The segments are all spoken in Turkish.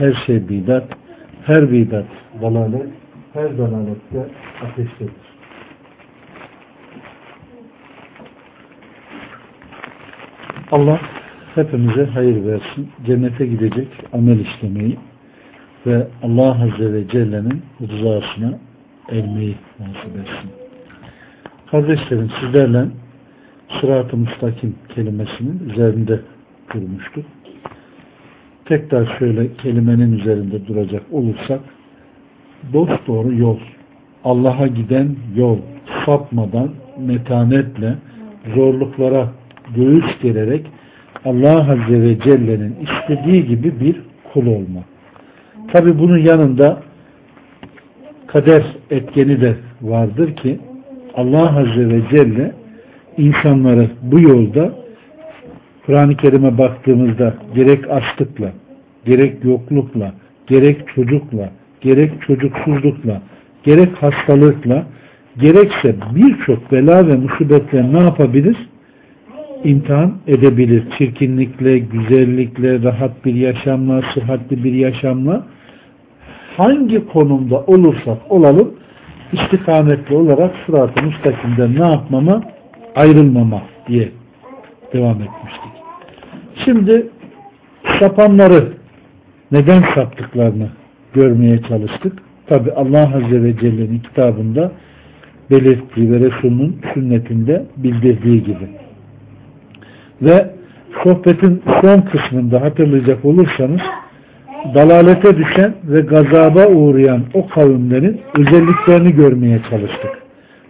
her şey bidat, her bidat dalalet, her dalalette ateştedir. Allah hepimize hayır versin. Cennete gidecek amel işlemeyi ve Allah Azze ve Celle'nin rızasına ermeyi nasip etsin. Kardeşlerim sizlerle sırat-ı müstakim kelimesinin üzerinde durmuştuk. Tekrar şöyle kelimenin üzerinde duracak olursak dost doğru yol, Allah'a giden yol, sapmadan, metanetle, zorluklara göğüs gererek Allah Azze ve Celle'nin istediği gibi bir kul olma. Tabi bunun yanında kader etkeni de vardır ki Allah Azze ve Celle insanları bu yolda Kur'an-ı Kerim'e baktığımızda gerek açlıkla, gerek yoklukla, gerek çocukla, gerek çocuksuzlukla, gerek hastalıkla, gerekse birçok bela ve musibetle ne yapabilir? İmtihan edebilir. Çirkinlikle, güzellikle, rahat bir yaşamla, sıhhatli bir yaşamla hangi konumda olursak olalım istikametli olarak sırat-ı ne yapmama? Ayrılmama diye devam etmiştik. Şimdi sapanları neden saptıklarını görmeye çalıştık. Tabi Allah Azze ve Celle'nin kitabında belirttiği ve Resul'ün sünnetinde bildirdiği gibi. Ve sohbetin son kısmında hatırlayacak olursanız dalalete düşen ve gazaba uğrayan o kavimlerin özelliklerini görmeye çalıştık.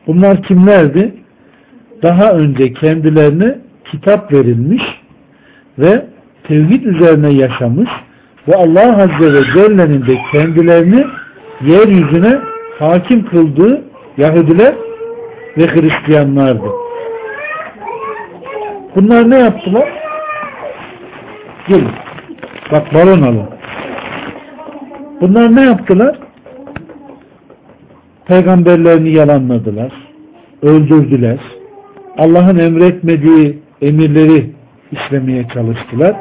Bunlar kimlerdi? Daha önce kendilerine kitap verilmiş ve tevhid üzerine yaşamış ve Allah Azze ve Celle'nin de kendilerini yeryüzüne hakim kıldığı Yahudiler ve Hristiyanlardı. Bunlar ne yaptılar? Gelin. Bak balon alın. Bunlar ne yaptılar? Peygamberlerini yalanladılar. Öldürdüler. Allah'ın emretmediği emirleri işlemeye çalıştılar.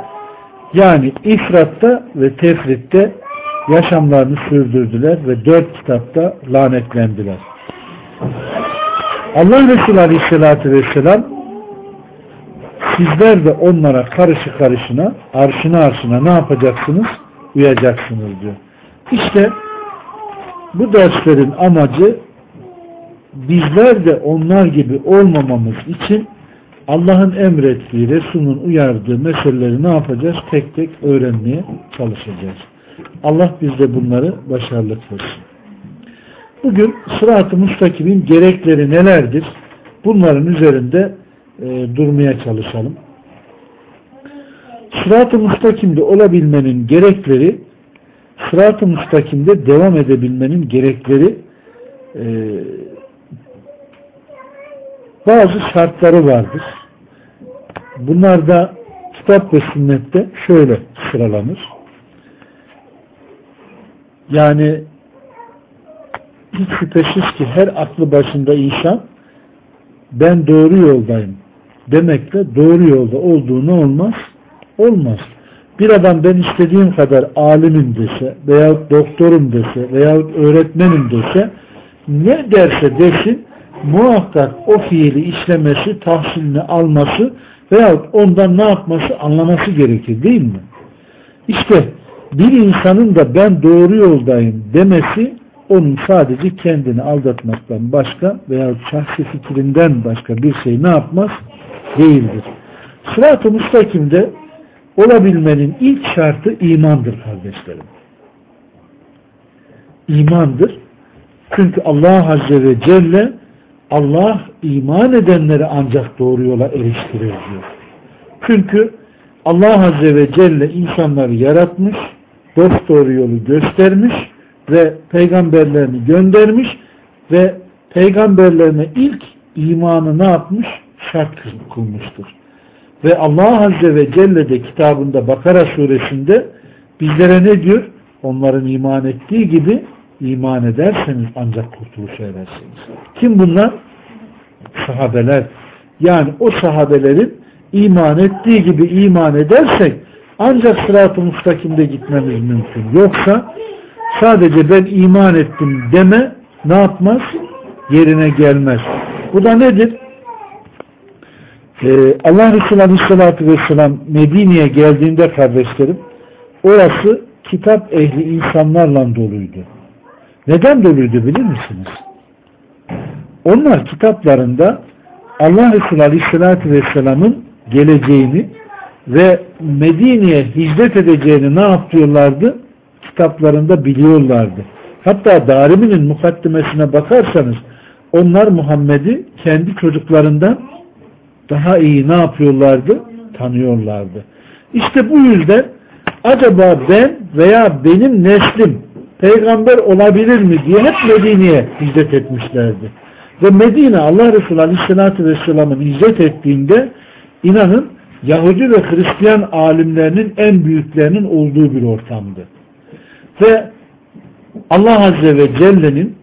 Yani ifratta ve tefritte yaşamlarını sürdürdüler ve dört kitapta lanetlendiler. Allah Resulü Aleyhisselatü Vesselam sizler de onlara karışı karışına, arşına arşına ne yapacaksınız? Uyacaksınız diyor. İşte bu derslerin amacı bizler de onlar gibi olmamamız için Allah'ın emrettiği, Resul'ün uyardığı meseleleri ne yapacağız? Tek tek öğrenmeye çalışacağız. Allah bizde bunları başarılı kılsın. Bugün sırat-ı müstakimin gerekleri nelerdir? Bunların üzerinde e, durmaya çalışalım. Sırat-ı müstakimde olabilmenin gerekleri sırat-ı müstakimde devam edebilmenin gerekleri e, bazı şartları vardır. Bunlar da kitap ve sünnette şöyle sıralanır. Yani hiç şüphesiz ki her aklı başında insan ben doğru yoldayım demekle doğru yolda olduğu ne olmaz? Olmaz. Bir adam ben istediğim kadar alimim dese veyahut doktorum dese veyahut öğretmenim dese ne derse desin muhakkak o fiili işlemesi, tahsilini alması veyahut ondan ne yapması anlaması gerekir değil mi? İşte bir insanın da ben doğru yoldayım demesi onun sadece kendini aldatmaktan başka veya şahsi fikrinden başka bir şey ne yapmaz? Değildir. Sırat-ı müstakimde olabilmenin ilk şartı imandır kardeşlerim. İmandır. Çünkü Allah Azze ve Celle Allah iman edenleri ancak doğru yola eriştirir diyor. Çünkü Allah Azze ve Celle insanları yaratmış, dost doğru yolu göstermiş ve peygamberlerini göndermiş ve peygamberlerine ilk imanı ne yapmış? Şart kılmıştır. Ve Allah Azze ve Celle de kitabında Bakara suresinde bizlere ne diyor? Onların iman ettiği gibi iman ederseniz ancak kurtuluş erersiniz. Kim bunlar? Sahabeler. Yani o sahabelerin iman ettiği gibi iman edersek ancak sırat-ı mustakimde gitmemiz mümkün. Yoksa sadece ben iman ettim deme ne yapmaz? Yerine gelmez. Bu da nedir? Ee, Allah Resulü Aleyhisselatü Vesselam Medine'ye geldiğinde kardeşlerim orası kitap ehli insanlarla doluydu. Neden doluydu bilir misiniz? Onlar kitaplarında Allah Resulü Aleyhisselatü Vesselam'ın geleceğini ve Medine'ye hicret edeceğini ne yapıyorlardı? Kitaplarında biliyorlardı. Hatta Darimi'nin mukaddimesine bakarsanız onlar Muhammed'i kendi çocuklarından daha iyi ne yapıyorlardı? Tanıyorlardı. İşte bu yüzden acaba ben veya benim neslim peygamber olabilir mi diye hep Medine'ye hicret etmişlerdi. Ve Medine Allah Resulü Aleyhisselatü Vesselam'ın hicret ettiğinde inanın Yahudi ve Hristiyan alimlerinin en büyüklerinin olduğu bir ortamdı. Ve Allah Azze ve Celle'nin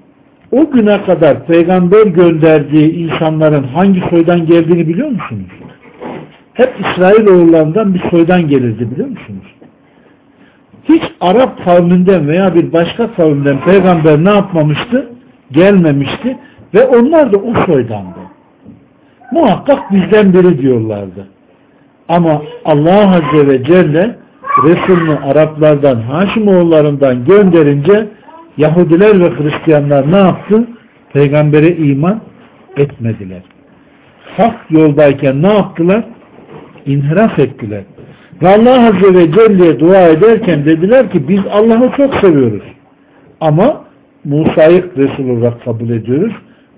o güne kadar peygamber gönderdiği insanların hangi soydan geldiğini biliyor musunuz? Hep İsrail oğullarından bir soydan gelirdi biliyor musunuz? Hiç Arap kavminden veya bir başka kavimden peygamber ne yapmamıştı? Gelmemişti ve onlar da o soydandı. Muhakkak bizden biri diyorlardı. Ama Allah Azze ve Celle Resulünü Araplardan, Haşimoğullarından gönderince Yahudiler ve Hristiyanlar ne yaptı? Peygambere iman etmediler. Hak yoldayken ne yaptılar? İnhiraf ettiler. Ve Allah Azze ve Celle'ye dua ederken dediler ki biz Allah'ı çok seviyoruz. Ama Musa'yı Resul olarak kabul ediyoruz.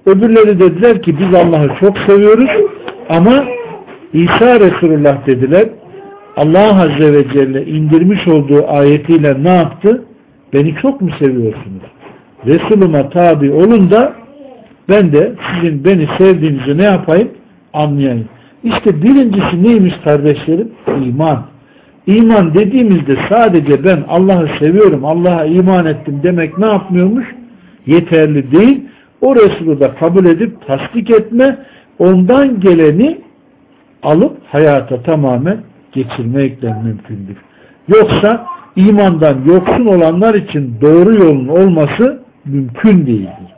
Öbürleri dediler ki biz Allah'ı çok seviyoruz ama İsa Resulullah dediler. Allah Azze ve Celle indirmiş olduğu ayetiyle ne yaptı? Beni çok mu seviyorsunuz? Resuluma tabi olun da ben de sizin beni sevdiğinizi ne yapayım? Anlayayım. İşte birincisi neymiş kardeşlerim? İman. İman dediğimizde sadece ben Allah'ı seviyorum, Allah'a iman ettim demek ne yapmıyormuş? Yeterli değil. O Resulü da kabul edip tasdik etme, ondan geleni alıp hayata tamamen geçirmekle mümkündür. Yoksa imandan yoksun olanlar için doğru yolun olması mümkün değildir.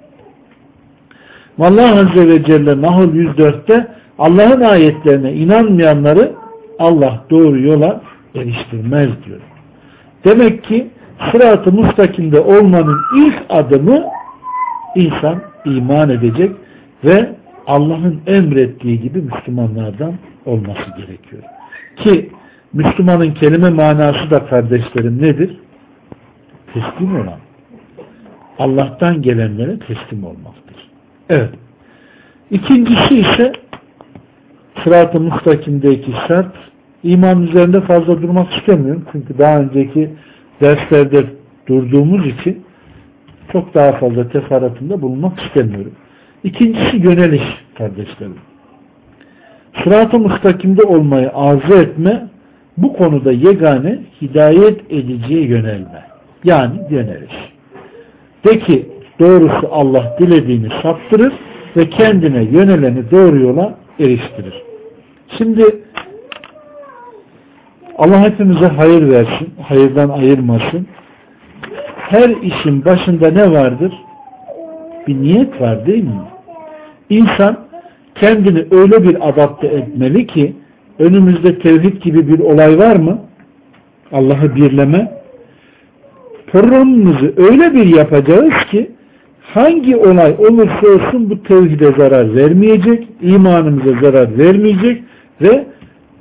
Allah Azze ve Celle Nahl 104'te Allah'ın ayetlerine inanmayanları Allah doğru yola eriştirmez diyor. Demek ki sırat-ı mustakimde olmanın ilk adımı insan iman edecek ve Allah'ın emrettiği gibi Müslümanlardan olması gerekiyor. Ki Müslümanın kelime manası da kardeşlerim nedir? Teslim olan. Allah'tan gelenlere teslim olmaktır. Evet. İkincisi ise sırat-ı mustakimdeki şart iman üzerinde fazla durmak istemiyorum. Çünkü daha önceki derslerde durduğumuz için çok daha fazla teferruatında bulunmak istemiyorum. İkincisi yöneliş kardeşlerim. Sırat-ı mustakimde olmayı arzu etme bu konuda yegane hidayet ediciye yönelme. Yani yöneliş. De ki doğrusu Allah dilediğini saptırır ve kendine yöneleni doğru yola eriştirir. Şimdi Allah hepimize hayır versin, hayırdan ayırmasın. Her işin başında ne vardır? Bir niyet var değil mi? İnsan kendini öyle bir adapte etmeli ki önümüzde tevhid gibi bir olay var mı? Allah'ı birleme. Programımızı öyle bir yapacağız ki hangi olay olursa olsun bu tevhide zarar vermeyecek, imanımıza zarar vermeyecek ve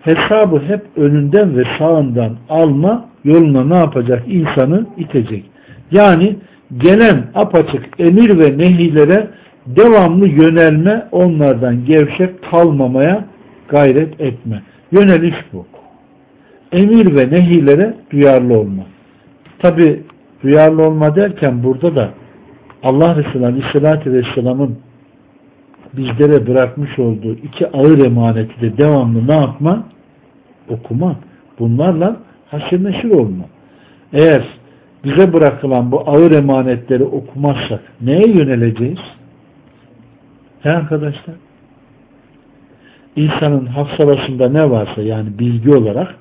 hesabı hep önünden ve sağından alma yoluna ne yapacak? insanı itecek. Yani gelen apaçık emir ve nehilere devamlı yönelme, onlardan gevşek kalmamaya gayret etme. Yöneliş bu. Emir ve nehilere duyarlı olma. Tabi duyarlı olma derken burada da Allah Resulü Aleyhisselatü Vesselam'ın bizlere bırakmış olduğu iki ağır emaneti de devamlı ne yapma? Okuma. Bunlarla haşır neşir olma. Eğer bize bırakılan bu ağır emanetleri okumazsak neye yöneleceğiz? He arkadaşlar? İnsanın hafsalasında ne varsa yani bilgi olarak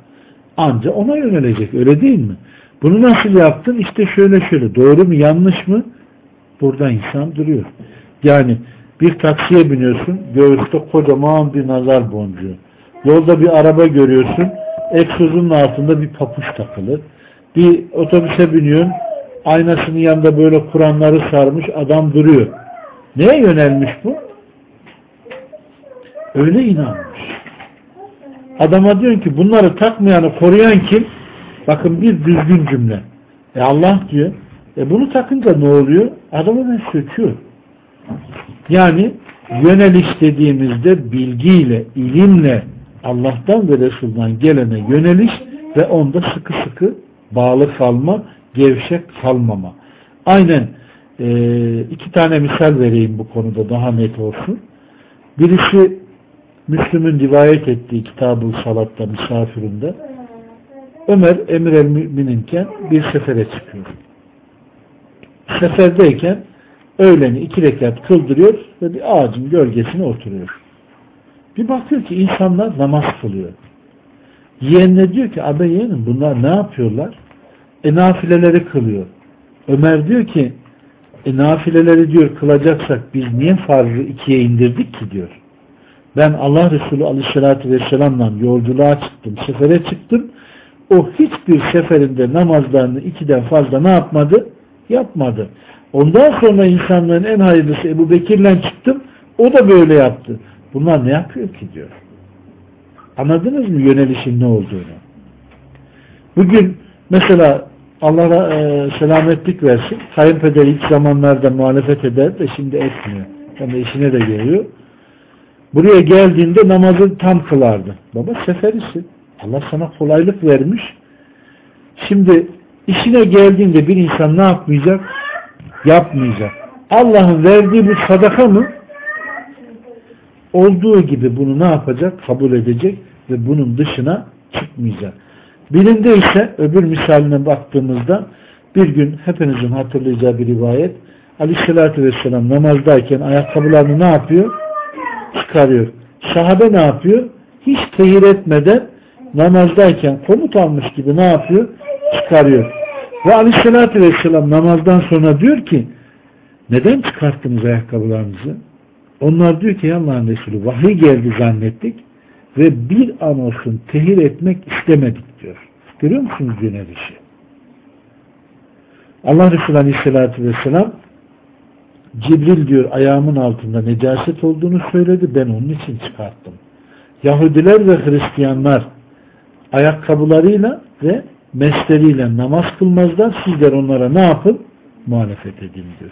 anca ona yönelecek. Öyle değil mi? Bunu nasıl yaptın? İşte şöyle şöyle. Doğru mu yanlış mı? Burada insan duruyor. Yani bir taksiye biniyorsun. Göğüste kocaman bir nazar boncuğu. Yolda bir araba görüyorsun. Egzozunun altında bir papuç takılı. Bir otobüse biniyorsun. Aynasının yanında böyle Kur'anları sarmış adam duruyor. Neye yönelmiş bu? Öyle inanmış. Adama diyor ki bunları takmayanı koruyan kim? Bakın bir düzgün cümle. E Allah diyor. E bunu takınca ne oluyor? Adamı ben söküyor. Yani yöneliş dediğimizde bilgiyle, ilimle Allah'tan ve Resul'dan gelene yöneliş ve onda sıkı sıkı bağlı kalma, gevşek kalmama. Aynen e, iki tane misal vereyim bu konuda daha net olsun. Birisi Müslüm'ün rivayet ettiği Kitab-ı Salat'ta misafirinde Ömer emir el mümininken bir sefere çıkıyor. Seferdeyken öğleni iki rekat kıldırıyor ve bir ağacın gölgesine oturuyor. Bir bakıyor ki insanlar namaz kılıyor. Yeğenine diyor ki abi yeğenim bunlar ne yapıyorlar? E nafileleri kılıyor. Ömer diyor ki e nafileleri diyor kılacaksak biz niye farzı ikiye indirdik ki diyor. Ben Allah Resulü Aleyhisselatü Vesselam'la yolculuğa çıktım, sefere çıktım. O hiçbir seferinde namazlarını ikiden fazla ne yapmadı? Yapmadı. Ondan sonra insanların en hayırlısı Ebu Bekir'le çıktım. O da böyle yaptı. Bunlar ne yapıyor ki diyor. Anladınız mı yönelişin ne olduğunu? Bugün mesela Allah'a e, selametlik versin. Kayınpeder ilk zamanlarda muhalefet eder de şimdi etmiyor. Yani işine de geliyor. Buraya geldiğinde namazı tam kılardı. Baba seferisin. Allah sana kolaylık vermiş. Şimdi işine geldiğinde bir insan ne yapmayacak? Yapmayacak. Allah'ın verdiği bu sadaka mı? Olduğu gibi bunu ne yapacak? Kabul edecek ve bunun dışına çıkmayacak. Birinde ise öbür misaline baktığımızda bir gün hepinizin hatırlayacağı bir rivayet Aleyhisselatü Vesselam namazdayken ayakkabılarını ne yapıyor? Çıkarıyor. Sahabe ne yapıyor? Hiç tehir etmeden namazdayken komut almış gibi ne yapıyor? Çıkarıyor. Ve Aleyhisselatü Vesselam namazdan sonra diyor ki neden çıkarttınız ayakkabılarınızı? Onlar diyor ki Allah'ın Resulü vahiy geldi zannettik ve bir an olsun tehir etmek istemedik diyor. Görüyor musunuz yönelişi? Allah Resulü Aleyhisselatü Vesselam Cibril diyor ayağımın altında necaset olduğunu söyledi. Ben onun için çıkarttım. Yahudiler ve Hristiyanlar ayakkabılarıyla ve mesleriyle namaz kılmazlar. Sizler onlara ne yapın? Muhalefet edin diyor.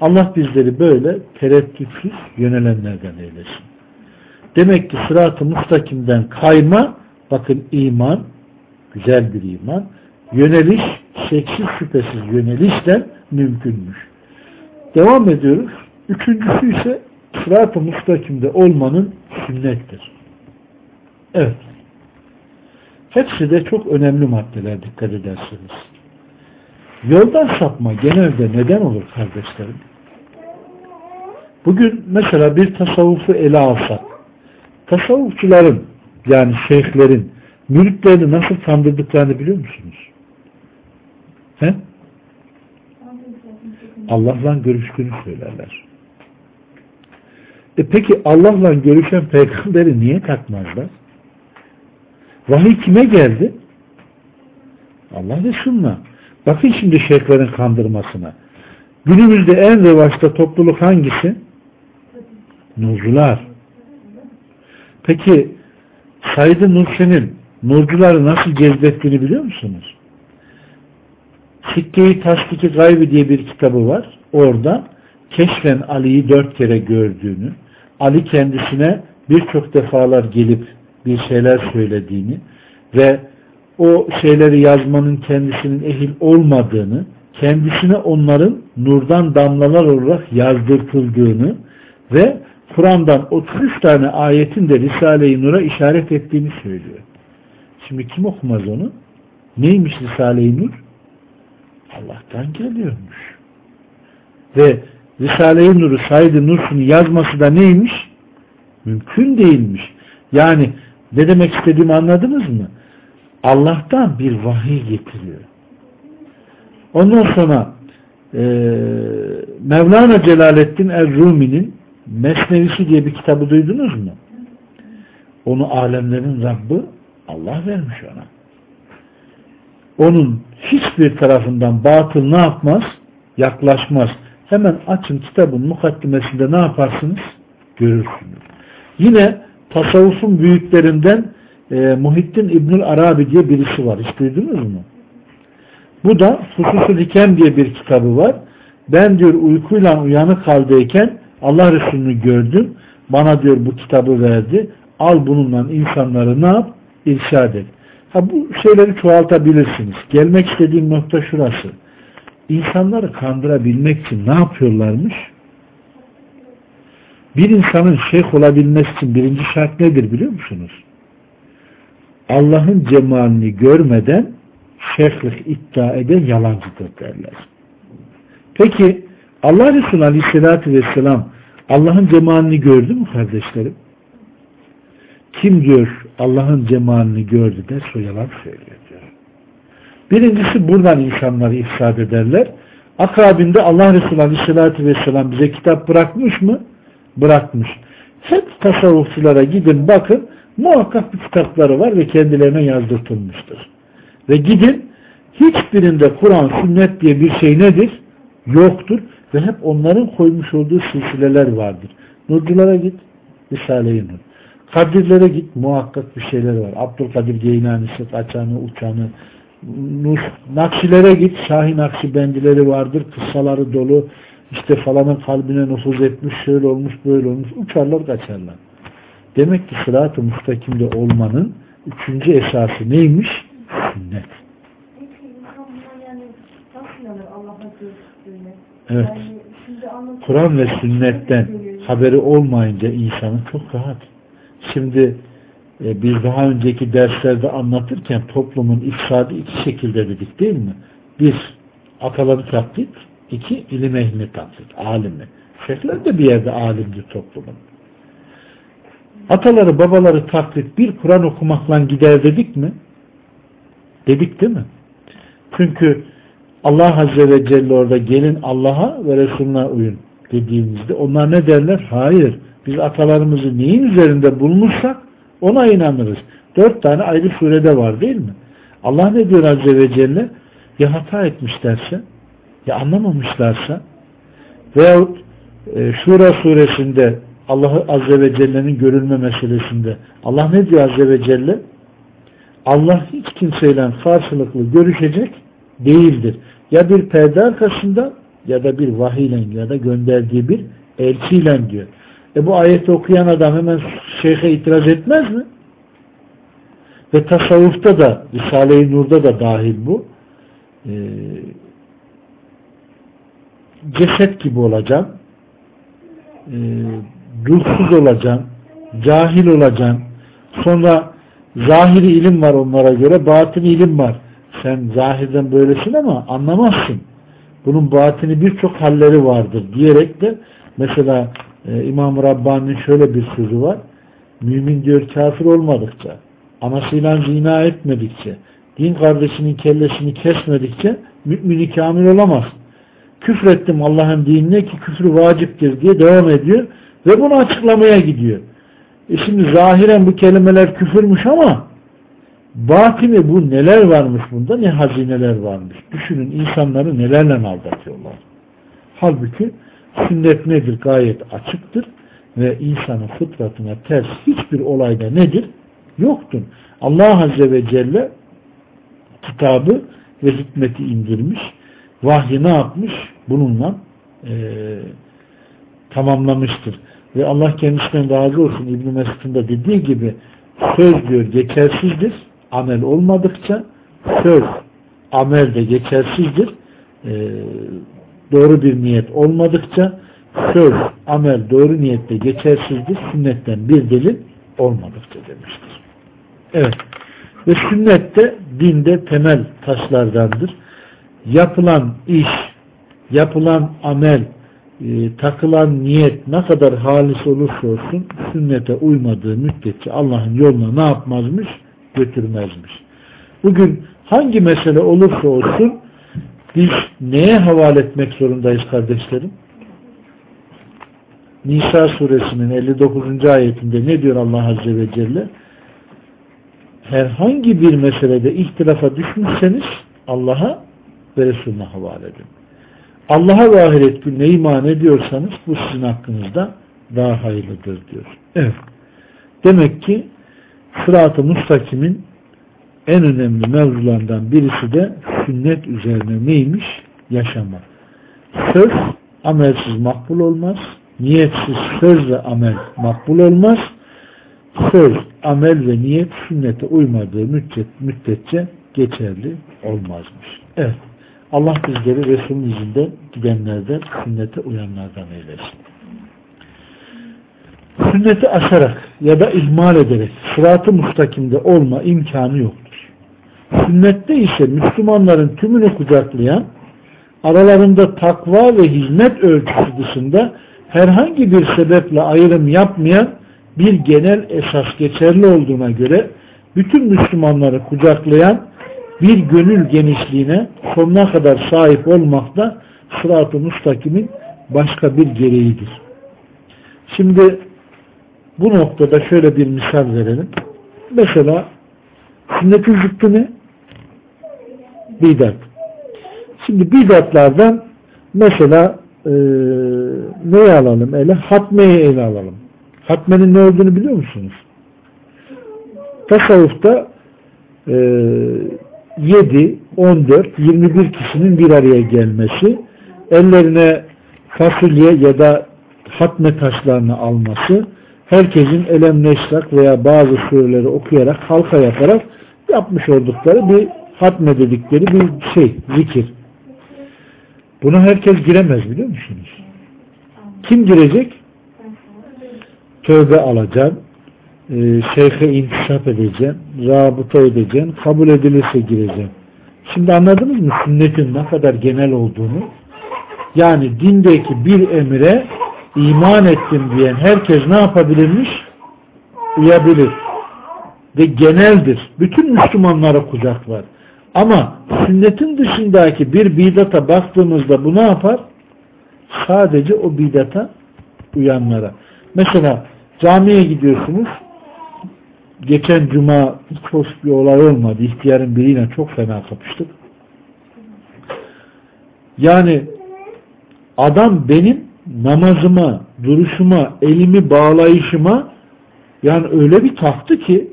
Allah bizleri böyle tereddütsüz yönelenlerden eylesin. Demek ki sırat-ı mustakimden kayma, bakın iman, güzel bir iman, yöneliş, şeksiz şüphesiz yönelişten mümkünmüş. Devam ediyoruz. Üçüncüsü ise sırat-ı mustakimde olmanın sünnettir. Evet. Hepsi de çok önemli maddeler dikkat ederseniz. Yoldan sapma genelde neden olur kardeşlerim? Bugün mesela bir tasavvufu ele alsak, tasavvufçuların yani şeyhlerin müritlerini nasıl kandırdıklarını biliyor musunuz? He? Allah'la görüştüğünü söylerler. E peki Allah'la görüşen peygamberi niye takmazlar? Vahiy kime geldi? Allah Resulü'ne. Bakın şimdi şeyhlerin kandırmasına. Günümüzde en revaçta topluluk hangisi? Nurcular. Peki Said Nurşen'in nurcuları nasıl cezbettiğini biliyor musunuz? Sikke-i Tasdiki Gaybi diye bir kitabı var. Orada keşfen Ali'yi dört kere gördüğünü, Ali kendisine birçok defalar gelip bir şeyler söylediğini ve o şeyleri yazmanın kendisinin ehil olmadığını, kendisine onların nurdan damlalar olarak yazdırtıldığını ve Kur'an'dan 33 tane ayetin de Risale-i Nur'a işaret ettiğini söylüyor. Şimdi kim okumaz onu? Neymiş Risale-i Nur? Allah'tan geliyormuş. Ve Risale-i Nur'u Said-i Nursi'nin yazması da neymiş? Mümkün değilmiş. Yani ne demek istediğimi anladınız mı? Allah'tan bir vahiy getiriyor. Ondan sonra e, Mevlana Celaleddin Er-Rumi'nin Mesnevisi diye bir kitabı duydunuz mu? Onu alemlerin Rabbi Allah vermiş ona. Onun hiçbir tarafından batıl ne yapmaz? Yaklaşmaz. Hemen açın kitabın mukaddimesinde ne yaparsınız? Görürsünüz. Yine tasavvufun büyüklerinden e, Muhittin İbnül Arabi diye birisi var. Hiç duydunuz mu? Bu da Fususul Hikem diye bir kitabı var. Ben diyor uykuyla uyanık haldeyken Allah Resulü'nü gördüm. Bana diyor bu kitabı verdi. Al bununla insanları ne yap? İrşad et. Ha bu şeyleri çoğaltabilirsiniz. Gelmek istediğim nokta şurası. İnsanları kandırabilmek için ne yapıyorlarmış? Bir insanın şeyh olabilmesi için birinci şart nedir biliyor musunuz? Allah'ın cemalini görmeden şeyhlik iddia eden yalancıdır derler. Peki Allah Resulü Aleyhisselatü Vesselam Allah'ın cemalini gördü mü kardeşlerim? Kim diyor Allah'ın cemalini gördü der o yalan söylüyor diyor. Birincisi buradan insanları ifsad ederler. Akabinde Allah Resulü Aleyhisselatü Vesselam bize kitap bırakmış mı? Bırakmış. Hep tasavvufçulara gidin bakın muhakkak bir kitapları var ve kendilerine yazdırtılmıştır. Ve gidin hiçbirinde Kur'an, sünnet diye bir şey nedir? Yoktur. Ve hep onların koymuş olduğu silsileler vardır. Nurculara git, Risale-i Nur. Kadirlere git, muhakkak bir şeyler var. Abdülkadir Geynanisi, Kaçanı, Uçanı, Nur, Nakşilere git, Şahin Nakşibendileri vardır, kıssaları dolu, işte falanın kalbine nüfuz etmiş, şöyle olmuş, böyle olmuş, uçarlar, kaçarlar. Demek ki sırat-ı müstakimde olmanın üçüncü esası neymiş? Sünnet. Evet. Kur'an ve sünnetten haberi olmayınca insanın çok rahat. Şimdi e, biz daha önceki derslerde anlatırken toplumun ifsadı iki şekilde dedik değil mi? Bir, ataları taklit, iki, ilim ehlini taklit, alimi. Şeyhler de bir yerde alimdi toplumun. Ataları, babaları taklit bir Kur'an okumakla gider dedik mi? Dedik değil mi? Çünkü Allah Azze ve Celle orada gelin Allah'a ve Resulüne uyun dediğimizde onlar ne derler? Hayır. Biz atalarımızı neyin üzerinde bulmuşsak ona inanırız. Dört tane ayrı surede var değil mi? Allah ne diyor Azze ve Celle? Ya hata etmişlerse ya anlamamışlarsa veyahut e, Şura suresinde Allah'ı Azze ve Celle'nin görülme meselesinde Allah ne diyor Azze ve Celle? Allah hiç kimseyle karşılıklı görüşecek değildir. Ya bir perde arkasında ya da bir vahiyle ya da gönderdiği bir elçiyle diyor. E bu ayeti okuyan adam hemen şeyhe itiraz etmez mi? Ve tasavvufta da Risale-i Nur'da da dahil bu. E, ceset gibi olacağım. E, ruhsuz olacağım. Cahil olacağım. Sonra zahiri ilim var onlara göre, batini ilim var. Sen zahirden böylesin ama anlamazsın. Bunun batini birçok halleri vardır diyerek de mesela e, İmam Rabbani'nin şöyle bir sözü var. Mümin diyor kafir olmadıkça, anasıyla zina etmedikçe, din kardeşinin kellesini kesmedikçe mümini kamil olamaz. Küfrettim Allah'ın dinine ki küfrü vaciptir diye devam ediyor ve bunu açıklamaya gidiyor. E şimdi zahiren bu kelimeler küfürmüş ama batini bu neler varmış bunda ne hazineler varmış. Düşünün insanları nelerle aldatıyorlar. Halbuki sünnet nedir? Gayet açıktır ve insanın fıtratına ters hiçbir olayda nedir? Yoktur. Allah Azze ve Celle kitabı ve hikmeti indirmiş. Vahyi ne yapmış? Bununla e, tamamlamıştır. Ve Allah kendisinden razı olsun İbn-i Mesud'un dediği gibi söz diyor geçersizdir amel olmadıkça söz amel de geçersizdir. Ee, doğru bir niyet olmadıkça söz, amel doğru niyette geçersizdir. Sünnetten bir delil olmadıkça demiştir. Evet. Ve sünnet de dinde temel taşlardandır. Yapılan iş, yapılan amel, e, takılan niyet ne kadar halis olursa olsun sünnete uymadığı müddetçe Allah'ın yoluna ne yapmazmış? Götürmezmiş. Bugün hangi mesele olursa olsun biz neye havale etmek zorundayız kardeşlerim? Nisa suresinin 59. ayetinde ne diyor Allah Azze ve Celle? Herhangi bir meselede ihtilafa düşmüşseniz Allah'a ve Resulüne havale edin. Allah'a ve ahiret gününe iman ediyorsanız bu sizin hakkınızda daha hayırlıdır diyor. Evet. Demek ki sırat-ı mustakimin en önemli mevzulardan birisi de sünnet üzerine neymiş? Yaşama. Söz amelsiz makbul olmaz. Niyetsiz söz ve amel makbul olmaz. Söz, amel ve niyet sünnete uymadığı müddet, müddetçe geçerli olmazmış. Evet. Allah bizleri Resul'ün izinde gidenlerden, sünnete uyanlardan eylesin. Sünneti aşarak ya da ihmal ederek sıratı mustakimde olma imkanı yoktur. Sünnette ise Müslümanların tümünü kucaklayan, aralarında takva ve hizmet ölçüsü dışında herhangi bir sebeple ayrım yapmayan bir genel esas geçerli olduğuna göre bütün Müslümanları kucaklayan bir gönül genişliğine sonuna kadar sahip olmak da sırat-ı müstakimin başka bir gereğidir. Şimdi bu noktada şöyle bir misal verelim. Mesela sünnetin zıttı ne? Bidat. Şimdi bidatlardan mesela e, neyi alalım ele? Hatmeyi ele alalım. Hatmenin ne olduğunu biliyor musunuz? Tasavvufta e, 7, 14, 21 kişinin bir araya gelmesi, ellerine fasulye ya da hatme taşlarını alması, herkesin elem neşrak veya bazı sureleri okuyarak, halka yaparak yapmış oldukları bir hatme dedikleri bir şey, zikir. Buna herkes giremez biliyor musunuz? Kim girecek? Tövbe alacaksın, e, şeyhe intisap edeceksin, rabıta edeceksin, kabul edilirse gireceksin. Şimdi anladınız mı sünnetin ne kadar genel olduğunu? Yani dindeki bir emire iman ettim diyen herkes ne yapabilirmiş? Uyabilir. Ve geneldir. Bütün Müslümanlara kucaklar. Ama sünnetin dışındaki bir bidata baktığımızda bu ne yapar? Sadece o bidata uyanlara. Mesela camiye gidiyorsunuz. Geçen cuma hiç hoş bir olay olmadı. İhtiyarın biriyle çok fena kapıştık. Yani adam benim namazıma, duruşuma, elimi bağlayışıma yani öyle bir taktı ki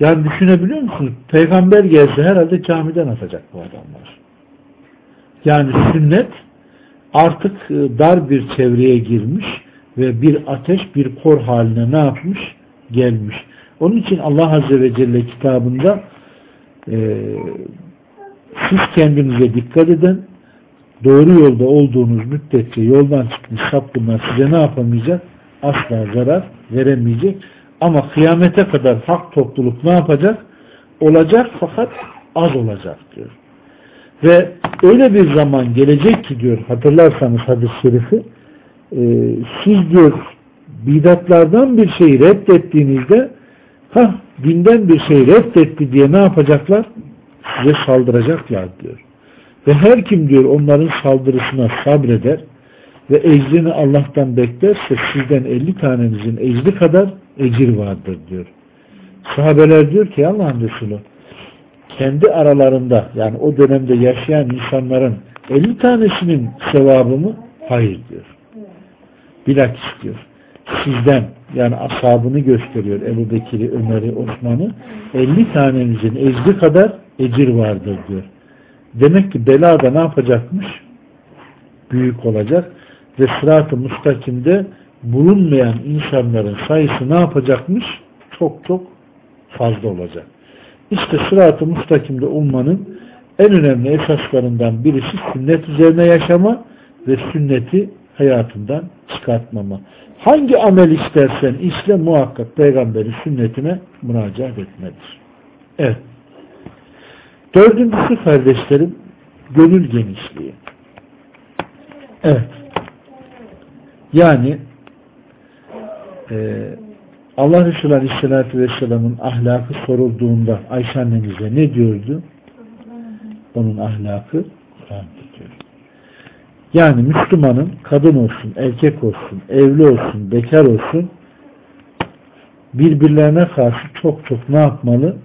yani düşünebiliyor musunuz? Peygamber gelse herhalde camiden atacak bu adamlar. Yani sünnet artık e, dar bir çevreye girmiş ve bir ateş, bir kor haline ne yapmış? Gelmiş. Onun için Allah Azze ve Celle kitabında e, siz kendinize dikkat edin doğru yolda olduğunuz müddetçe yoldan çıkmış sapkınlar size ne yapamayacak? Asla zarar veremeyecek. Ama kıyamete kadar hak topluluk ne yapacak? Olacak fakat az olacak diyor. Ve öyle bir zaman gelecek ki diyor hatırlarsanız hadis-i şerifi e, siz diyor bidatlardan bir şeyi reddettiğinizde ha dinden bir şey reddetti diye ne yapacaklar? Size saldıracaklar diyor. Ve her kim diyor onların saldırısına sabreder ve ecrini Allah'tan beklerse sizden 50 tanenizin ecri kadar ecir vardır diyor. Sahabeler diyor ki Allah'ın Resulü kendi aralarında yani o dönemde yaşayan insanların 50 tanesinin sevabı mı? Hayır diyor. Bilakis diyor. Sizden yani ashabını gösteriyor Ebu Bekir'i, Ömer'i, Osman'ı 50 tanenizin ecri kadar ecir vardır diyor. Demek ki bela da ne yapacakmış? Büyük olacak ve sırat-ı mustakimde bulunmayan insanların sayısı ne yapacakmış? Çok çok fazla olacak. İşte sırat-ı mustakimde olmanın en önemli esaslarından birisi sünnet üzerine yaşama ve sünneti hayatından çıkartmama. Hangi amel istersen işle muhakkak peygamberin sünnetine müracaat etmedir. Evet. Dördüncüsü kardeşlerim gönül genişliği. Evet. Yani e, Allah Resulü Aleyhisselatü Vesselam'ın ahlakı sorulduğunda Ayşe annemize ne diyordu? Onun ahlakı diyor. Yani Müslümanın kadın olsun, erkek olsun, evli olsun, bekar olsun birbirlerine karşı çok çok ne yapmalı?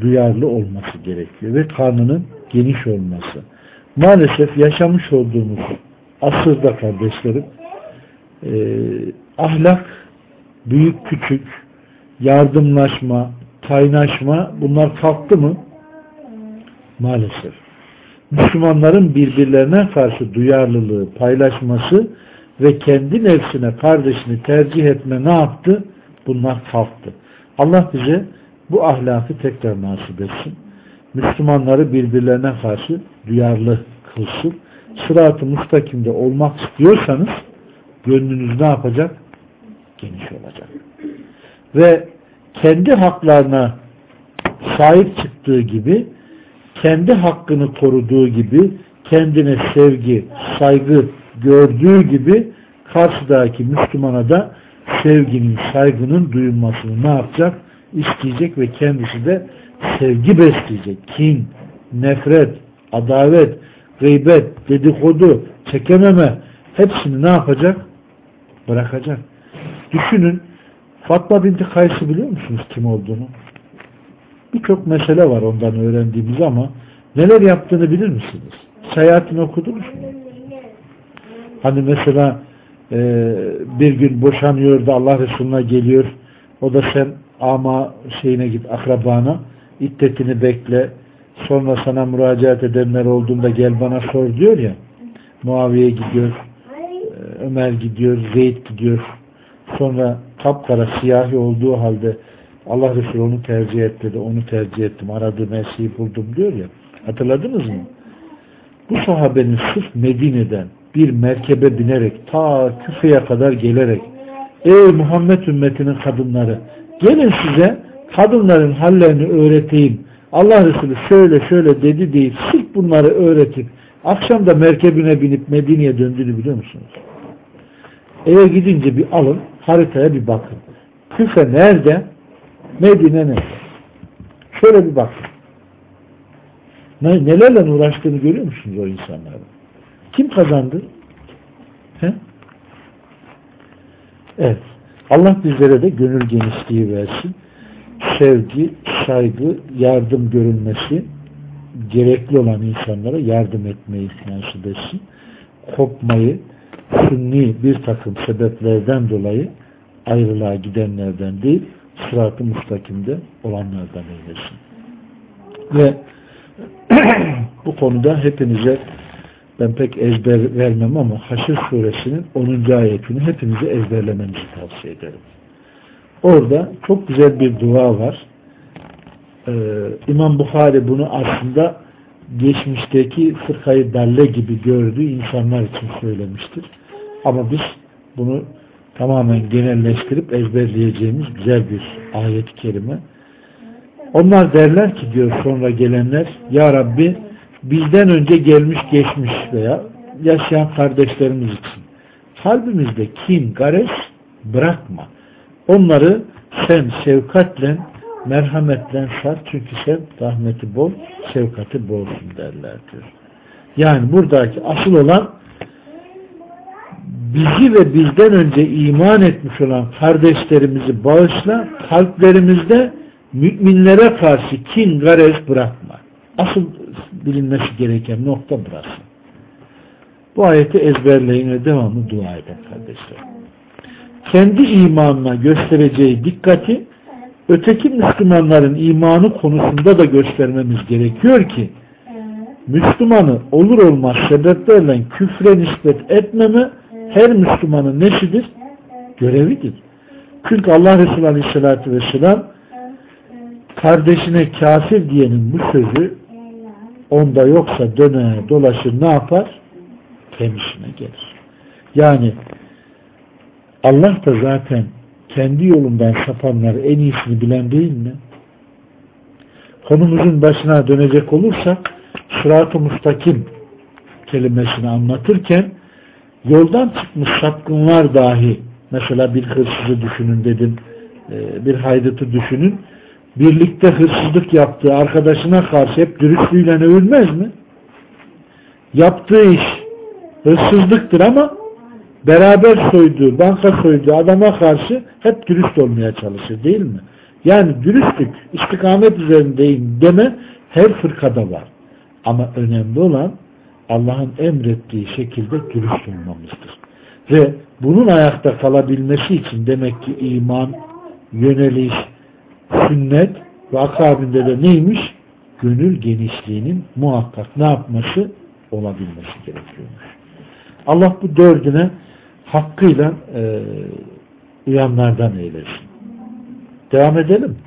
Duyarlı olması gerekiyor ve karnının geniş olması. Maalesef yaşamış olduğumuz asırda kardeşlerim e, ahlak büyük küçük yardımlaşma, kaynaşma bunlar kalktı mı? Maalesef. Müslümanların birbirlerine karşı duyarlılığı, paylaşması ve kendi nefsine, kardeşini tercih etme ne yaptı? Bunlar kalktı. Allah bize bu ahlakı tekrar nasip etsin. Müslümanları birbirlerine karşı duyarlı kılsın. Sırat-ı mustakimde olmak istiyorsanız gönlünüz ne yapacak? Geniş olacak. Ve kendi haklarına sahip çıktığı gibi kendi hakkını koruduğu gibi kendine sevgi, saygı gördüğü gibi karşıdaki Müslümana da sevginin, saygının duyulmasını ne yapacak? İsteyecek ve kendisi de sevgi besleyecek. Kin, nefret, adavet, gıybet, dedikodu, çekememe hepsini ne yapacak? Bırakacak. Düşünün Fatma binti Kays'ı biliyor musunuz kim olduğunu? Birçok mesele var ondan öğrendiğimiz ama neler yaptığını bilir misiniz? Seyahatini okudunuz mu? Hani mesela e, bir gün boşanıyor da Allah Resulü'ne geliyor. O da sen ama şeyine git akrabana iddetini bekle sonra sana müracaat edenler olduğunda gel bana sor diyor ya Muaviye gidiyor e, Ömer gidiyor Zeyd gidiyor sonra kapkara siyahi olduğu halde Allah Resulü onu tercih etti dedi. Onu tercih ettim. Aradığım her şeyi buldum diyor ya. Hatırladınız mı? Bu sahabenin sırf Medine'den bir merkebe binerek ta küfeye kadar gelerek ey Muhammed ümmetinin kadınları gelin size kadınların hallerini öğreteyim. Allah Resulü şöyle şöyle dedi deyip sırf bunları öğretip akşam da merkebine binip Medine'ye döndüğünü biliyor musunuz? Eve gidince bir alın haritaya bir bakın. Küfe nerede? Medine ne? Şöyle bir bak. Ne, nelerle uğraştığını görüyor musunuz o insanların? Kim kazandı? He? Evet. Allah bizlere de gönül genişliği versin. Sevgi, saygı, yardım görülmesi gerekli olan insanlara yardım etmeyi nasip etsin. Kopmayı, sünni bir takım sebeplerden dolayı ayrılığa gidenlerden değil, sırat-ı mustakimde olanlardan eylesin. Ve bu konuda hepinize ben pek ezber vermem ama Haşr suresinin 10. ayetini hepinize ezberlemenizi tavsiye ederim. Orada çok güzel bir dua var. Ee, İmam Bukhari bunu aslında geçmişteki fırkayı dalle gibi gördüğü insanlar için söylemiştir. Ama biz bunu tamamen genelleştirip ezberleyeceğimiz güzel bir ayet-i kerime. Onlar derler ki diyor sonra gelenler Ya Rabbi bizden önce gelmiş geçmiş veya yaşayan kardeşlerimiz için kalbimizde kin, gares bırakma. Onları sen şefkatle, merhametle sar çünkü sen rahmeti bol, şefkati bolsun derler diyor. Yani buradaki asıl olan bizi ve bizden önce iman etmiş olan kardeşlerimizi bağışla, kalplerimizde müminlere karşı kin, garez bırakma. Asıl bilinmesi gereken nokta burası. Bu ayeti ezberleyin ve devamlı dua edin kardeşler. Kendi imanına göstereceği dikkati öteki Müslümanların imanı konusunda da göstermemiz gerekiyor ki Müslümanı olur olmaz sebeplerle küfre nispet etmeme her Müslümanın nesidir? Görevidir. Çünkü Allah Resulü Aleyhisselatü Vesselam kardeşine kafir diyenin bu sözü onda yoksa döne dolaşır ne yapar? Kendisine gelir. Yani Allah da zaten kendi yolundan sapanları en iyisini bilen değil mi? Konumuzun başına dönecek olursak sırat-ı mustakim kelimesini anlatırken yoldan çıkmış sapkınlar dahi mesela bir hırsızı düşünün dedim e, bir haydutu düşünün birlikte hırsızlık yaptığı arkadaşına karşı hep dürüstlüğüyle övülmez mi? Yaptığı iş hırsızlıktır ama beraber soyduğu, banka soyduğu adama karşı hep dürüst olmaya çalışır değil mi? Yani dürüstlük, istikamet üzerindeyim deme her fırkada var. Ama önemli olan Allah'ın emrettiği şekilde dürüst olmamızdır. Ve bunun ayakta kalabilmesi için demek ki iman, yöneliş, sünnet ve akabinde de neymiş? Gönül genişliğinin muhakkak ne yapması? Olabilmesi gerekiyormuş. Allah bu dördüne hakkıyla e, uyanlardan eylesin. Devam edelim.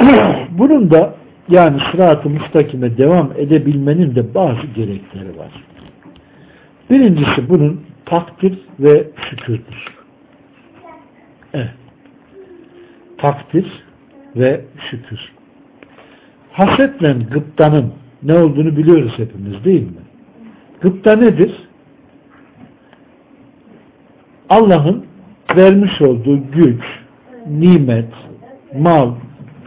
Bunun da yani sırat-ı müstakime devam edebilmenin de bazı gerekleri var. Birincisi bunun takdir ve şükürdür. Evet. Takdir ve şükür. Hasetle gıptanın ne olduğunu biliyoruz hepimiz değil mi? Gıpta nedir? Allah'ın vermiş olduğu güç, nimet, mal,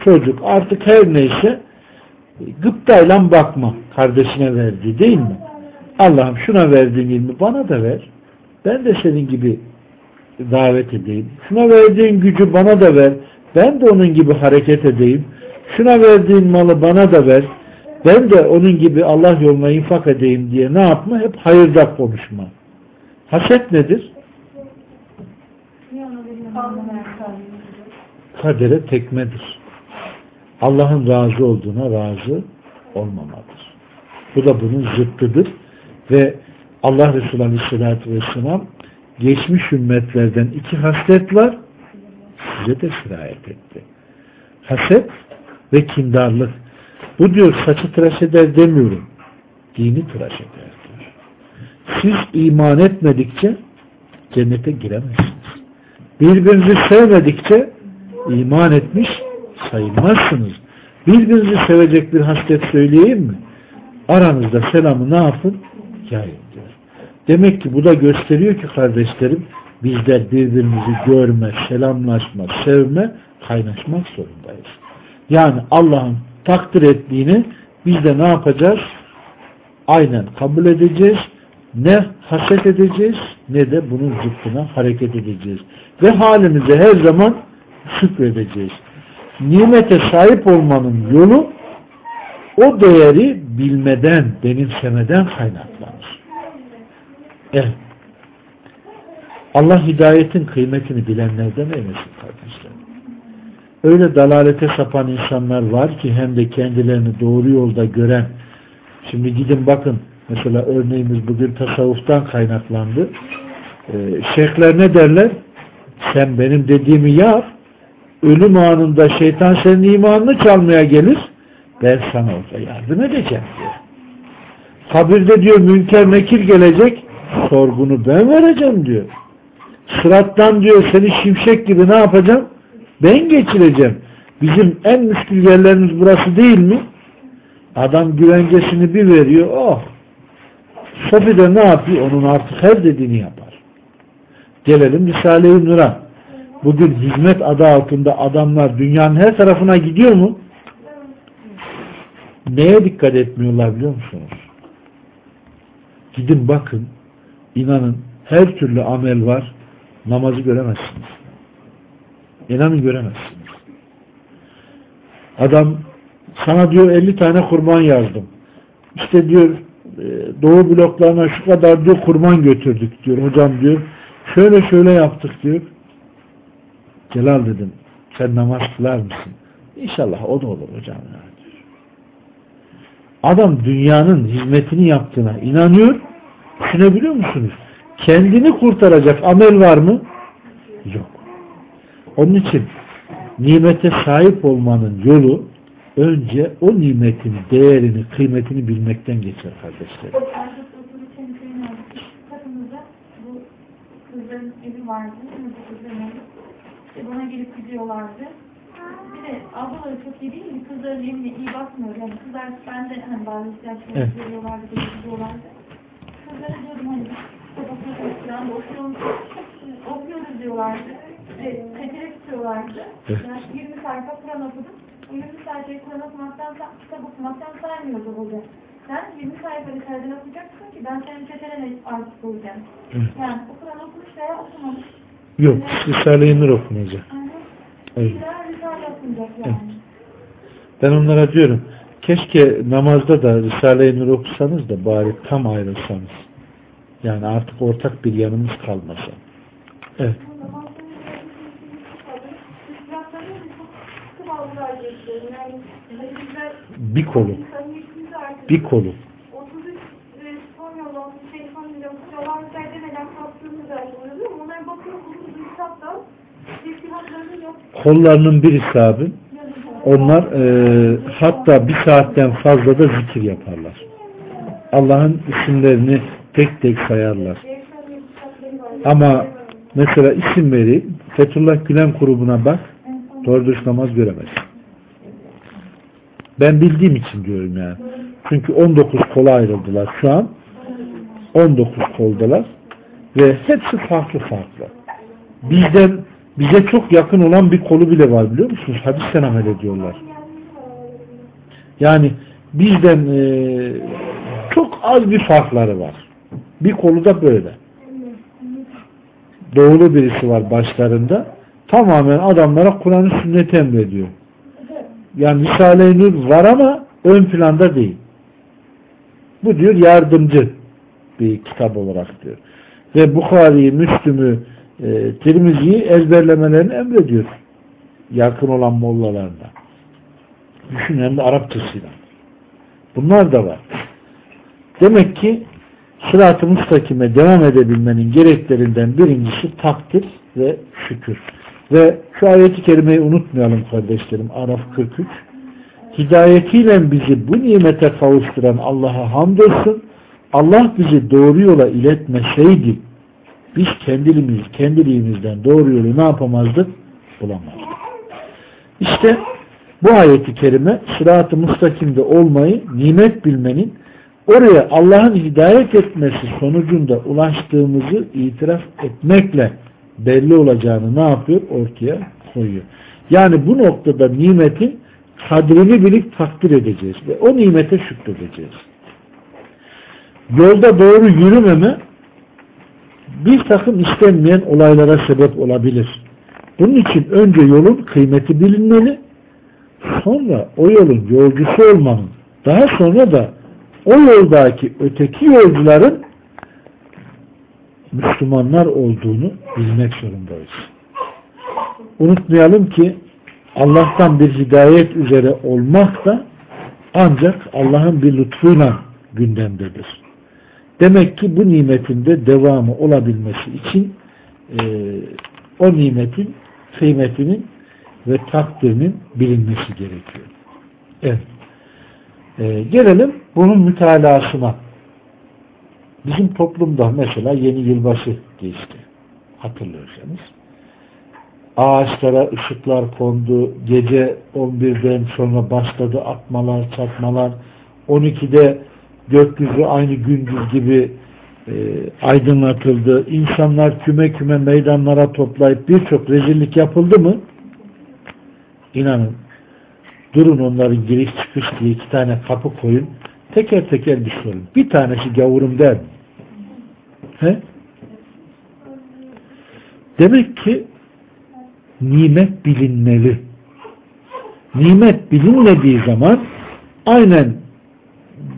çocuk artık her neyse gıptayla bakma kardeşine verdiği değil mi? Allah'ım şuna verdiğin ilmi bana da ver. Ben de senin gibi davet edeyim. Şuna verdiğin gücü bana da ver. Ben de onun gibi hareket edeyim. Şuna verdiğin malı bana da ver. Ben de onun gibi Allah yoluna infak edeyim diye ne yapma? Hep hayırda konuşma. Haset nedir? Kadere tekmedir. Allah'ın razı olduğuna razı olmamadır. Bu da bunun zıttıdır. Ve Allah Resulü Aleyhisselatü Vesselam geçmiş ümmetlerden iki haslet var size de sirayet etti. Haset ve kindarlık. Bu diyor saçı tıraş eder demiyorum. Dini tıraş eder diyor. Siz iman etmedikçe cennete giremezsiniz. Birbirinizi sevmedikçe iman etmiş sayılmazsınız. Birbirinizi sevecek bir haslet söyleyeyim mi? Aranızda selamı ne yapın? Yayın diyor. Demek ki bu da gösteriyor ki kardeşlerim bizler birbirimizi görme, selamlaşma, sevme, kaynaşmak zorundayız. Yani Allah'ın takdir ettiğini biz de ne yapacağız? Aynen kabul edeceğiz. Ne haset edeceğiz ne de bunun zıttına hareket edeceğiz. Ve halimize her zaman şükredeceğiz. Nimete sahip olmanın yolu o değeri bilmeden, benimsemeden kaynaklanır. Evet. Allah hidayetin kıymetini bilenlerden eylesin kardeşler. Öyle dalalete sapan insanlar var ki hem de kendilerini doğru yolda gören şimdi gidin bakın mesela örneğimiz bugün tasavvuftan kaynaklandı. Ee, şeyhler ne derler? Sen benim dediğimi yap ölüm anında şeytan senin imanını çalmaya gelir ben sana orada yardım edeceğim diyor. Kabirde diyor münker nekir gelecek sorgunu ben vereceğim diyor. Sırattan diyor seni şimşek gibi ne yapacağım? Ben geçireceğim. Bizim en müşkül yerlerimiz burası değil mi? Adam güvencesini bir veriyor. Oh! Sofi de ne yapıyor? Onun artık her dediğini yapar. Gelelim Risale-i Nur'a. Bugün hizmet adı altında adamlar dünyanın her tarafına gidiyor mu? Neye dikkat etmiyorlar biliyor musunuz? Gidin bakın. İnanın her türlü amel var namazı göremezsiniz. İnanın göremezsiniz. Adam sana diyor 50 tane kurban yazdım. İşte diyor e, doğu bloklarına şu kadar diyor kurban götürdük diyor. Hocam diyor şöyle şöyle yaptık diyor. Celal dedim sen namaz kılar mısın? İnşallah o da olur hocam. Adam dünyanın hizmetini yaptığına inanıyor. Düşünebiliyor musunuz? kendini kurtaracak amel var mı? Yok. Onun için nimete sahip olmanın yolu önce o nimetin değerini, kıymetini bilmekten geçer kardeşler. kızların evi vardı. Kızların evi. İşte bana gelip gidiyorlardı. Bir de ablaları çok iyi değil mi? Kızların evine iyi bakmıyor. Yani kızlar bende hani bazı ihtiyaçları Evet. görüyorlardı, gelip gidiyorlardı. Kızlara diyordum hani okuyoruz falan da okuyoruz. Okuyoruz diyorlardı. İşte tekere tutuyorlardı. Evet. Yani 20 sayfa Kur'an okudum. O 20 sayfayı Kur'an okumaktan, kitap okumaktan saymıyordu hoca. Sen 20 sayfa Risale'den okuyacaksın ki ben senin çetene artık olacağım. Evet. Yani o Kur'an okumuş veya okumamış. Yok, Risale-i Nur okunacak. Evet. Ben onlara diyorum, keşke namazda da Risale-i Nur okusanız da bari tam ayrılsanız. Yani artık ortak bir yanımız kalmasa. Evet. Bir kolu. Bir kolu. 33 e, son yol olmuş, şey son yol olmuş, yollar demeden kalktığını da oluyor. Onlara bakıyorum, bunun üstadda teşkilatlarının yok. Kollarının birisi abi. Onlar e, hatta bir saatten fazla da zikir yaparlar. Allah'ın isimlerini tek tek sayarlar. Ama mesela isim veri Fethullah Gülen grubuna bak doğru dürüst namaz göremez. Ben bildiğim için diyorum yani. Çünkü 19 kola ayrıldılar şu an. 19 koldalar ve hepsi farklı farklı. Bizden bize çok yakın olan bir kolu bile var biliyor musunuz? Hadisten amel ediyorlar. Yani bizden e, çok az bir farkları var. Bir kolu da böyle. Doğulu birisi var başlarında. Tamamen adamlara Kur'an-ı sünnet emrediyor. Yani Risale-i Nur var ama ön planda değil. Bu diyor yardımcı bir kitap olarak diyor. Ve Bukhari'yi, Müslüm'ü, e, Tirmizi'yi ezberlemelerini emrediyor. Yakın olan mollalarında. Düşün hem de Arapçasıyla. Bunlar da var. Demek ki sırat-ı müstakime devam edebilmenin gereklerinden birincisi takdir ve şükür. Ve şu ayeti kerimeyi unutmayalım kardeşlerim. Araf 43. Hidayetiyle bizi bu nimete kavuşturan Allah'a hamdolsun. Allah bizi doğru yola iletmeseydi biz kendiliğimiz, kendiliğimizden doğru yolu ne yapamazdık? Bulamazdık. İşte bu ayeti kerime sırat-ı müstakimde olmayı, nimet bilmenin oraya Allah'ın hidayet etmesi sonucunda ulaştığımızı itiraf etmekle belli olacağını ne yapıyor? Ortaya koyuyor. Yani bu noktada nimetin kadrini bilip takdir edeceğiz ve o nimete şükredeceğiz. Yolda doğru yürümeme bir takım istenmeyen olaylara sebep olabilir. Bunun için önce yolun kıymeti bilinmeli, sonra o yolun yolcusu olmanın, daha sonra da o yoldaki öteki yolcuların Müslümanlar olduğunu bilmek zorundayız. Unutmayalım ki Allah'tan bir hidayet üzere olmak da ancak Allah'ın bir lütfuyla gündemdedir. Demek ki bu nimetin de devamı olabilmesi için e, o nimetin kıymetinin ve takdirinin bilinmesi gerekiyor. Evet. E, gelelim bunun mütalasına. Bizim toplumda mesela yeni yılbaşı geçti. Hatırlıyorsanız. Ağaçlara ışıklar kondu. Gece 11'den sonra başladı atmalar, çatmalar. 12'de gökyüzü aynı gündüz gibi e, aydınlatıldı. İnsanlar küme küme meydanlara toplayıp birçok rezillik yapıldı mı? İnanın durun onların giriş çıkış diye iki tane kapı koyun. Teker teker bir sorun. Bir tanesi gavurum der? He? Demek ki nimet bilinmeli. Nimet bilinmediği zaman aynen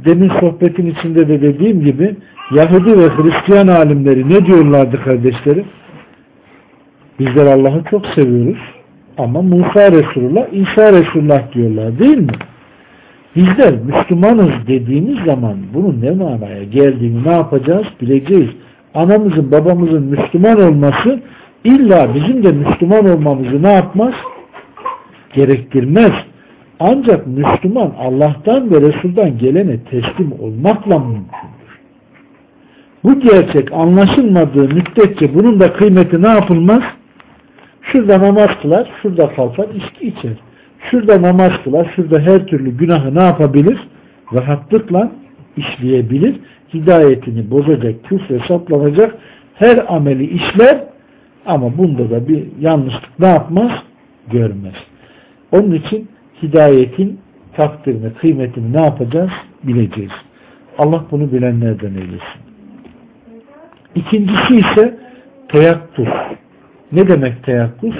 demin sohbetin içinde de dediğim gibi Yahudi ve Hristiyan alimleri ne diyorlardı kardeşlerim? Bizler Allah'ı çok seviyoruz ama Musa Resulullah, İsa Resulullah diyorlar değil mi? Bizler Müslümanız dediğimiz zaman bunun ne manaya geldiğini ne yapacağız bileceğiz. Anamızın babamızın Müslüman olması illa bizim de Müslüman olmamızı ne yapmaz? gerektirmez. Ancak Müslüman Allah'tan ve Resul'dan gelene teslim olmakla mümkündür. Bu gerçek anlaşılmadığı müddetçe bunun da kıymeti ne yapılmaz? Şurada namaz kılar, şurada kalkar, içki içer. Şurada namaz kılar, şurada her türlü günahı ne yapabilir? Rahatlıkla işleyebilir. Hidayetini bozacak, küfre saplanacak her ameli işler ama bunda da bir yanlışlık ne yapmaz? Görmez. Onun için hidayetin takdirini, kıymetini ne yapacağız? Bileceğiz. Allah bunu bilenlerden eylesin. İkincisi ise teyakkuz. Ne demek teyakkuz?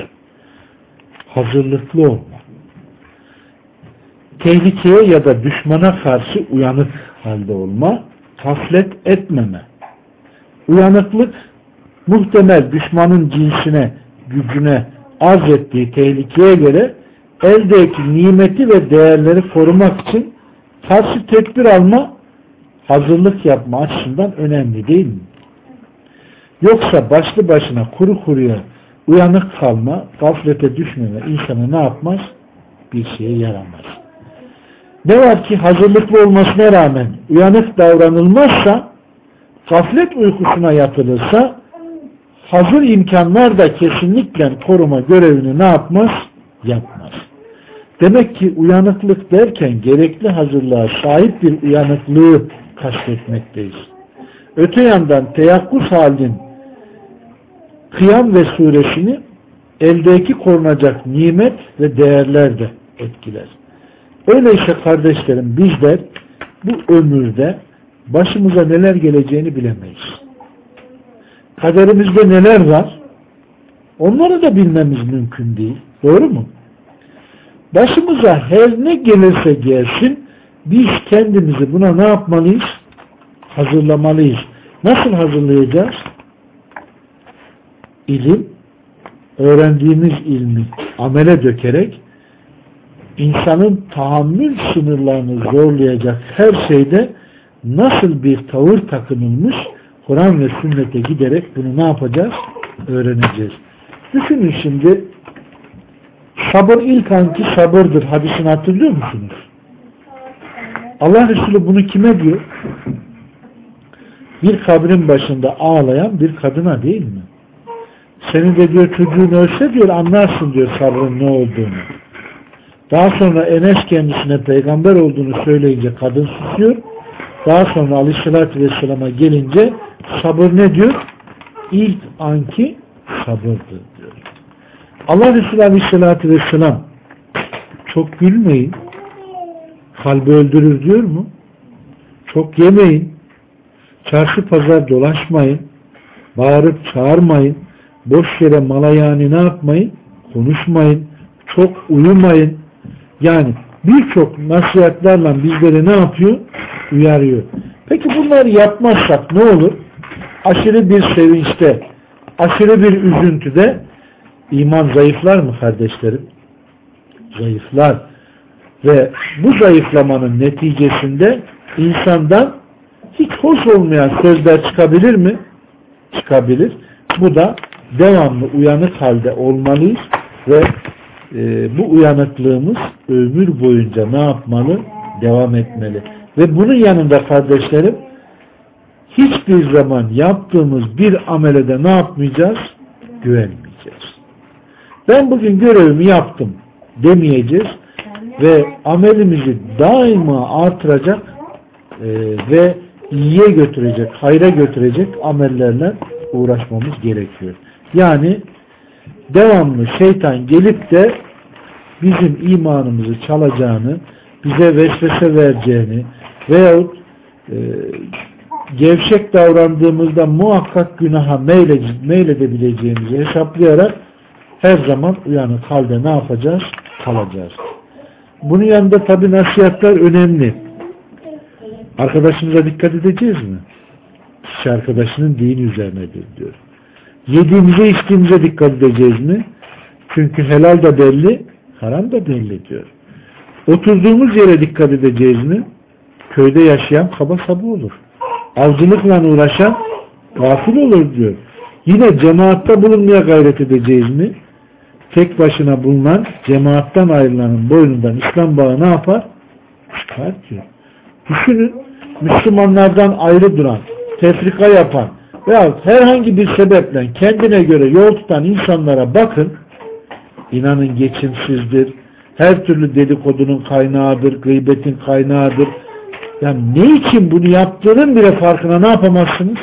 Hazırlıklı olma. Tehlikeye ya da düşmana karşı uyanık halde olma, gaflet etmeme. Uyanıklık muhtemel düşmanın cinsine, gücüne, arz ettiği tehlikeye göre eldeki nimeti ve değerleri korumak için karşı tedbir alma, hazırlık yapma açısından önemli değil mi? Yoksa başlı başına kuru kuruya uyanık kalma, gaflete düşmeme insanı ne yapmaz? Bir şeye yaramaz. Ne var ki hazırlıklı olmasına rağmen uyanık davranılmazsa, gaflet uykusuna yatılırsa, hazır imkanlar da kesinlikle koruma görevini ne yapmaz? Yapmaz. Demek ki uyanıklık derken gerekli hazırlığa sahip bir uyanıklığı kastetmekteyiz. Öte yandan teyakkuz halin kıyam ve suresini eldeki korunacak nimet ve değerler de etkiler. Öyleyse kardeşlerim bizler bu ömürde başımıza neler geleceğini bilemeyiz. Kaderimizde neler var? Onları da bilmemiz mümkün değil. Doğru mu? Başımıza her ne gelirse gelsin biz kendimizi buna ne yapmalıyız? Hazırlamalıyız. Nasıl hazırlayacağız? İlim, öğrendiğimiz ilmi amele dökerek insanın tahammül sınırlarını zorlayacak her şeyde nasıl bir tavır takınılmış Kur'an ve sünnete giderek bunu ne yapacağız? Öğreneceğiz. Düşünün şimdi sabır ilk anki sabırdır hadisini hatırlıyor musunuz? Allah Resulü bunu kime diyor? Bir kabrin başında ağlayan bir kadına değil mi? Senin de diyor çocuğun ölse diyor anlarsın diyor sabrın ne olduğunu. Daha sonra Enes kendisine peygamber olduğunu söyleyince kadın susuyor. Daha sonra aleyhissalatü vesselama gelince sabır ne diyor? İlk anki sabırdır diyor. Allah Resulü aleyhissalatü vesselam çok gülmeyin kalbi öldürür diyor mu? Çok yemeyin çarşı pazar dolaşmayın bağırıp çağırmayın boş yere malayani ne yapmayın? Konuşmayın. Çok uyumayın. Yani birçok nasihatlerle bizleri ne yapıyor? Uyarıyor. Peki bunları yapmazsak ne olur? Aşırı bir sevinçte, aşırı bir üzüntüde iman zayıflar mı kardeşlerim? Zayıflar. Ve bu zayıflamanın neticesinde insandan hiç hoş olmayan sözler çıkabilir mi? Çıkabilir. Bu da devamlı uyanık halde olmalıyız ve e, bu uyanıklığımız ömür boyunca ne yapmalı? Devam etmeli. Ve bunun yanında kardeşlerim hiçbir zaman yaptığımız bir amelede ne yapmayacağız? Güvenmeyeceğiz. Ben bugün görevimi yaptım demeyeceğiz ve amelimizi daima artıracak e, ve iyiye götürecek, hayra götürecek amellerle uğraşmamız gerekiyor. Yani devamlı şeytan gelip de bizim imanımızı çalacağını, bize vesvese vereceğini veyahut e, gevşek davrandığımızda muhakkak günaha meyle, meyledebileceğimizi hesaplayarak her zaman uyanık halde ne yapacağız? Kalacağız. Bunun yanında tabi nasihatler önemli. Arkadaşımıza dikkat edeceğiz mi? Kişi arkadaşının dini üzerinedir diyor. Yediğimize içtiğimize dikkat edeceğiz mi? Çünkü helal da belli, haram da belli diyor. Oturduğumuz yere dikkat edeceğiz mi? Köyde yaşayan kaba sabı olur. Avcılıkla uğraşan gafil olur diyor. Yine cemaatta bulunmaya gayret edeceğiz mi? Tek başına bulunan cemaattan ayrılanın boynundan İslam bağı ne yapar? Çıkar diyor. Düşünün Müslümanlardan ayrı duran, tefrika yapan veya herhangi bir sebeple kendine göre yol tutan insanlara bakın inanın geçimsizdir, her türlü dedikodunun kaynağıdır, gıybetin kaynağıdır. Yani ne için bunu yaptığının bile farkına ne yapamazsınız?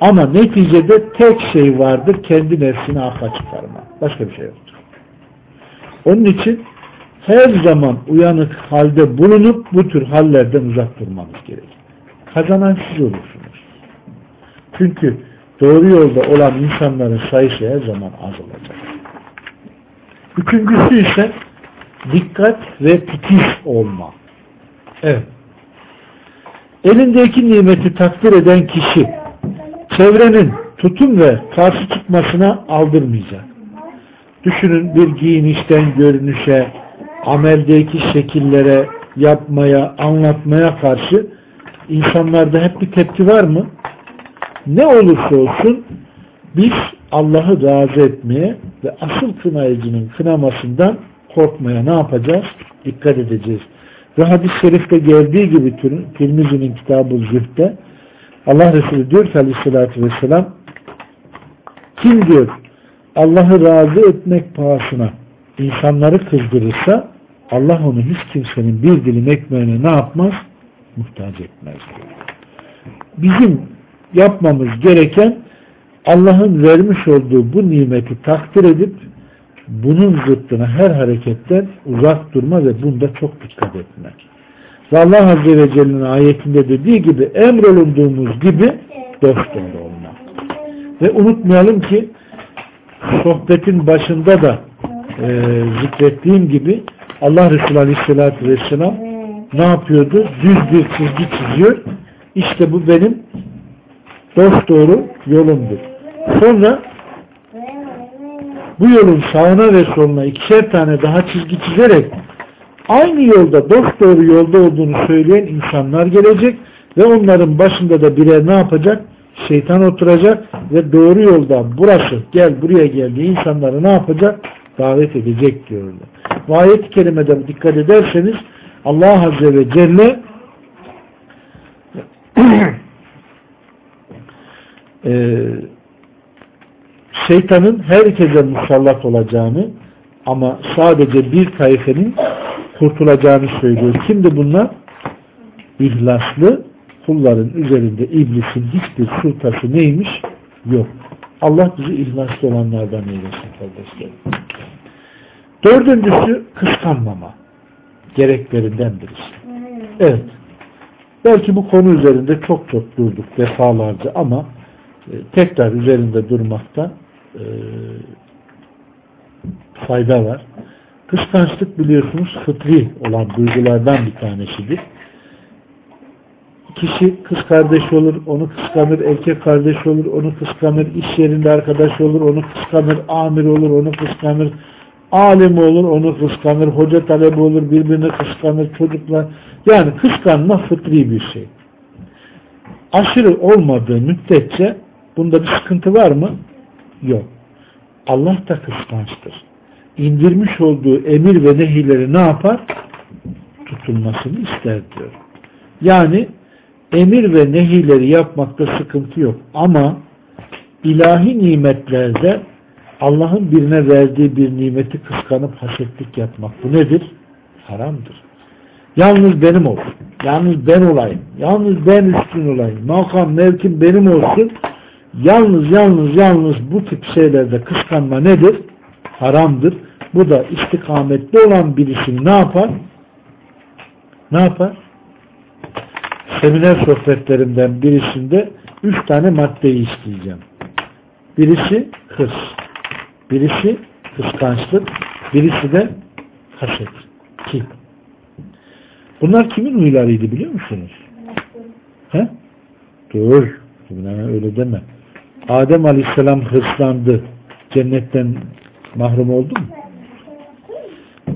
Ama neticede tek şey vardır, kendi nefsini akla çıkarma. Başka bir şey yoktur. Onun için her zaman uyanık halde bulunup bu tür hallerden uzak durmamız gerekir. Kazanan siz olursunuz. Çünkü doğru yolda olan insanların sayısı her zaman az olacak. Üçüncüsü ise dikkat ve titiz olma. Evet. Elindeki nimeti takdir eden kişi çevrenin tutum ve karşı çıkmasına aldırmayacak. Düşünün bir giyinişten görünüşe, ameldeki şekillere, yapmaya, anlatmaya karşı insanlarda hep bir tepki var mı? Ne olursa olsun biz Allah'ı razı etmeye ve asıl kınayıcının kınamasından korkmaya ne yapacağız? Dikkat edeceğiz. Ve hadis-i şerifte geldiği gibi Tirmizi'nin kitabı Zühd'de Allah Resulü diyor ki aleyhissalatü vesselam kim diyor Allah'ı razı etmek pahasına insanları kızdırırsa Allah onu hiç kimsenin bir dilim ekmeğine ne yapmaz? Muhtaç etmez. Bizim yapmamız gereken Allah'ın vermiş olduğu bu nimeti takdir edip bunun zıttına her hareketten uzak durma ve bunda çok dikkat etmek. Ve Allah Azze ve Celle'nin ayetinde dediği gibi emrolunduğumuz gibi dost doğru olmak. Ve unutmayalım ki sohbetin başında da e, zikrettiğim gibi Allah Resulü Aleyhisselatü Vesselam ne yapıyordu? Düz bir çizgi çiziyor. İşte bu benim dost doğru yolumdur. Sonra bu yolun sağına ve soluna ikişer tane daha çizgi çizerek aynı yolda dost doğru yolda olduğunu söyleyen insanlar gelecek ve onların başında da birer ne yapacak? Şeytan oturacak ve doğru yolda burası gel buraya gel diye insanları ne yapacak? Davet edecek diyorlar. Bu ayet-i kerimede dikkat ederseniz Allah Azze ve Celle e, şeytanın herkese musallat olacağını ama sadece bir tayfenin kurtulacağını söylüyor. Kimdi bunlar? İhlaslı kulların üzerinde iblisin hiçbir sultası neymiş? Yok. Allah bizi ihlaslı olanlardan eylesin kardeşlerim. Dördüncüsü kıskanmama. Gereklerinden birisi. Evet. Belki bu konu üzerinde çok çok durduk defalarca ama e, tekrar üzerinde durmakta e, fayda var. Kıskançlık biliyorsunuz fıtri olan duygulardan bir tanesidir. Kişi kız kardeş olur, onu kıskanır, erkek kardeş olur, onu kıskanır, iş yerinde arkadaş olur, onu kıskanır, amir olur, onu kıskanır, alim olur, onu kıskanır, hoca talebi olur, birbirini kıskanır, çocuklar. Yani kıskanma fıtri bir şey. Aşırı olmadığı müddetçe bunda bir sıkıntı var mı? Yok. Allah da kıskançtır. İndirmiş olduğu emir ve nehileri ne yapar? Tutulmasını ister diyor. Yani emir ve nehileri yapmakta sıkıntı yok. Ama ilahi nimetlerde Allah'ın birine verdiği bir nimeti kıskanıp hasetlik yapmak bu nedir? Haramdır. Yalnız benim olsun. Yalnız ben olayım. Yalnız ben üstün olayım. Makam, mevkim benim olsun. Yalnız yalnız yalnız bu tip şeylerde kıskanma nedir? Haramdır. Bu da istikametli olan birisini ne yapar? Ne yapar? Seminer sohbetlerimden birisinde üç tane maddeyi isteyeceğim. Birisi hırs. Birisi kıskançlık. Birisi de haset. Kim? Bunlar kimin huylarıydı biliyor musunuz? He? Dur. Öyle deme. Adem Aleyhisselam hırslandı. Cennetten mahrum oldu mu?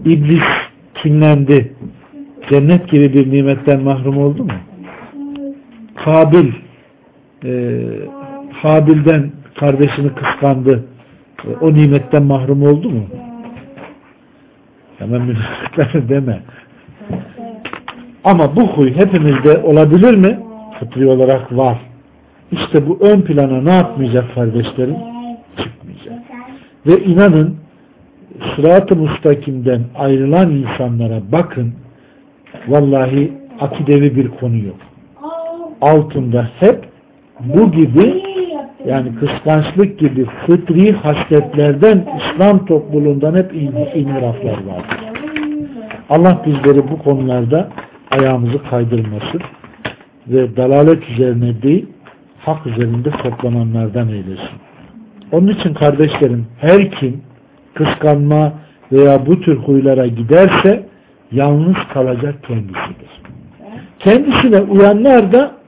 İblis kinlendi. Cennet gibi bir nimetten mahrum oldu mu? Kabil e, Habil'den kardeşini kıskandı. E, o nimetten mahrum oldu mu? Hemen münafıklar deme. Ama bu huy hepimizde olabilir mi? Fıtri olarak var. İşte bu ön plana ne yapmayacak kardeşlerim? Çıkmayacak. Ve inanın sırat-ı mustakimden ayrılan insanlara bakın vallahi akidevi bir konu yok. Altında hep bu gibi yani kıskançlık gibi fıtri hasletlerden İslam topluluğundan hep inhiraflar vardır. Allah bizleri bu konularda ayağımızı kaydırmasın ve dalalet üzerine değil hak üzerinde toplananlardan eylesin. Onun için kardeşlerim her kim kıskanma veya bu tür huylara giderse yalnız kalacak kendisidir. Kendisine uyanlar da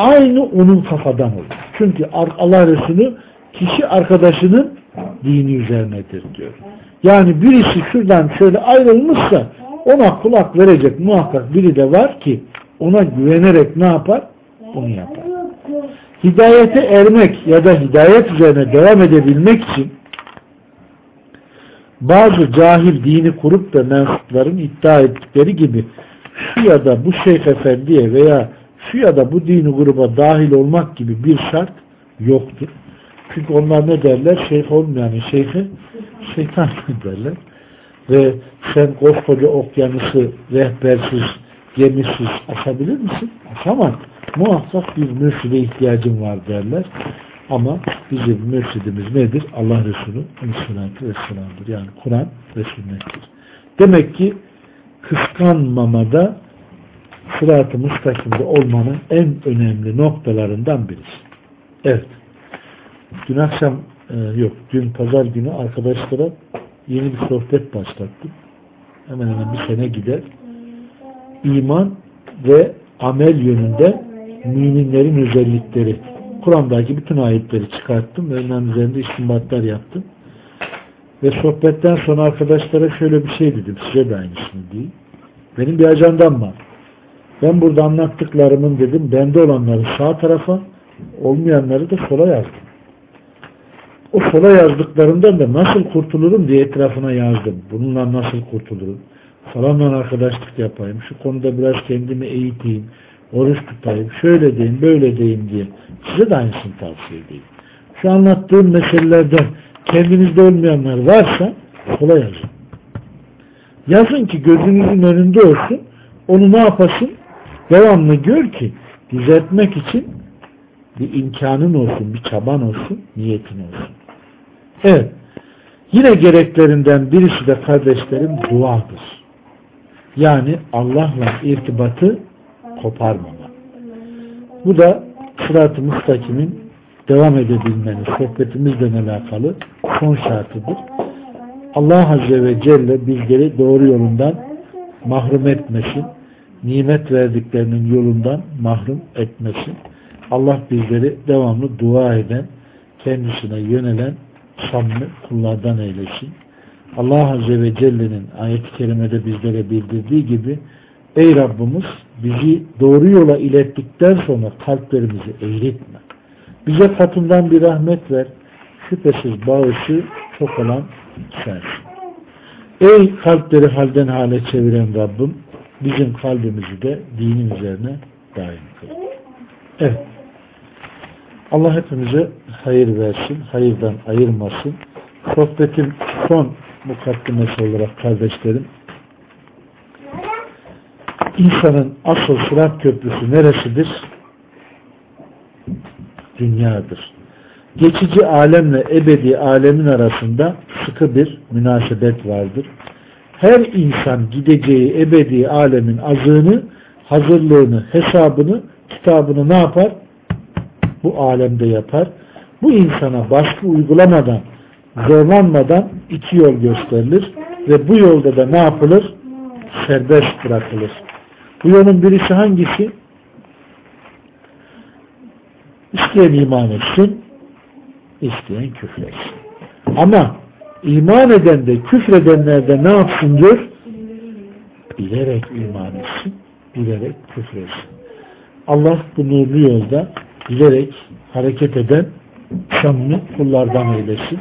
aynı onun kafadan olur. Çünkü Allah Resulü kişi arkadaşının dini üzerinedir diyor. Yani birisi şuradan şöyle ayrılmışsa ona kulak verecek muhakkak biri de var ki ona güvenerek ne yapar? Onu yapar. Hidayete ermek ya da hidayet üzerine devam edebilmek için bazı cahil dini kurup da mensupların iddia ettikleri gibi şu ya da bu şeyh efendiye veya şu ya da bu dini gruba dahil olmak gibi bir şart yoktur. Çünkü onlar ne derler? Şeyh olmayanı şeyhi şeytan derler. Ve sen koskoca okyanusu rehbersiz, gemisiz aşabilir misin? Aşamaz. Muhakkak bir mürşide ihtiyacın var derler. Ama bizim mürşidimiz nedir? Allah Resulü Aleyhisselatü Vesselam'dır. Yani Kur'an ve sünnettir. Demek ki kıskanmamada sırat-ı müstakimde olmanın en önemli noktalarından birisi. Evet. Dün akşam e, yok, dün pazar günü arkadaşlara yeni bir sohbet başlattım. Hemen hemen bir sene gider. İman ve amel yönünde müminlerin özellikleri. Kur'an'daki bütün ayetleri çıkarttım ve onların üzerinde istimbatlar yaptım. Ve sohbetten sonra arkadaşlara şöyle bir şey dedim. Size de aynısını diyeyim. Benim bir ajandam var. Ben burada anlattıklarımın dedim bende olanları sağ tarafa olmayanları da sola yazdım. O sola yazdıklarımdan da nasıl kurtulurum diye etrafına yazdım. Bununla nasıl kurtulurum? Falanla arkadaşlık yapayım. Şu konuda biraz kendimi eğiteyim. Oruç tutayım. Şöyle diyeyim, böyle diyeyim diye. Size de aynısını tavsiye edeyim. Şu anlattığım meselelerden kendinizde olmayanlar varsa sola yazın. Yazın ki gözünüzün önünde olsun. Onu ne yapasın? Devamlı gör ki düzeltmek için bir imkanın olsun, bir çaban olsun, niyetin olsun. Evet. Yine gereklerinden birisi de kardeşlerim duadır. Yani Allah'la irtibatı koparmama. Bu da sırat-ı müstakimin devam edebilmeniz, sohbetimizle alakalı son şartıdır. Allah Azze ve Celle bizleri doğru yolundan mahrum etmesin, nimet verdiklerinin yolundan mahrum etmesin. Allah bizleri devamlı dua eden, kendisine yönelen samimi kullardan eylesin. Allah Azze ve Celle'nin ayet-i kerimede bizlere bildirdiği gibi Ey Rabbimiz bizi doğru yola ilettikten sonra kalplerimizi eğritme. Bize katından bir rahmet ver. Şüphesiz bağışı çok olan sensin. Ey kalpleri halden hale çeviren Rabbim bizim kalbimizi de dinin üzerine daim kıl. Evet. Allah hepimize hayır versin, hayırdan ayırmasın. Sohbetin son mukaddimesi olarak kardeşlerim, insanın asıl sırat köprüsü neresidir? Dünyadır. Geçici alemle ebedi alemin arasında sıkı bir münasebet vardır. Her insan gideceği ebedi alemin azığını, hazırlığını, hesabını, kitabını ne yapar? Bu alemde yapar. Bu insana baskı uygulamadan, zorlanmadan iki yol gösterilir ve bu yolda da ne yapılır? Serbest bırakılır. Bu yolun birisi hangisi? İsteyen iman etsin, isteyen küfretsin. Ama iman eden de küfredenler de ne yapsın diyor? Bilerek iman etsin, bilerek küfretsin. Allah bu nurlu yolda bilerek hareket eden samimi kullardan eylesin.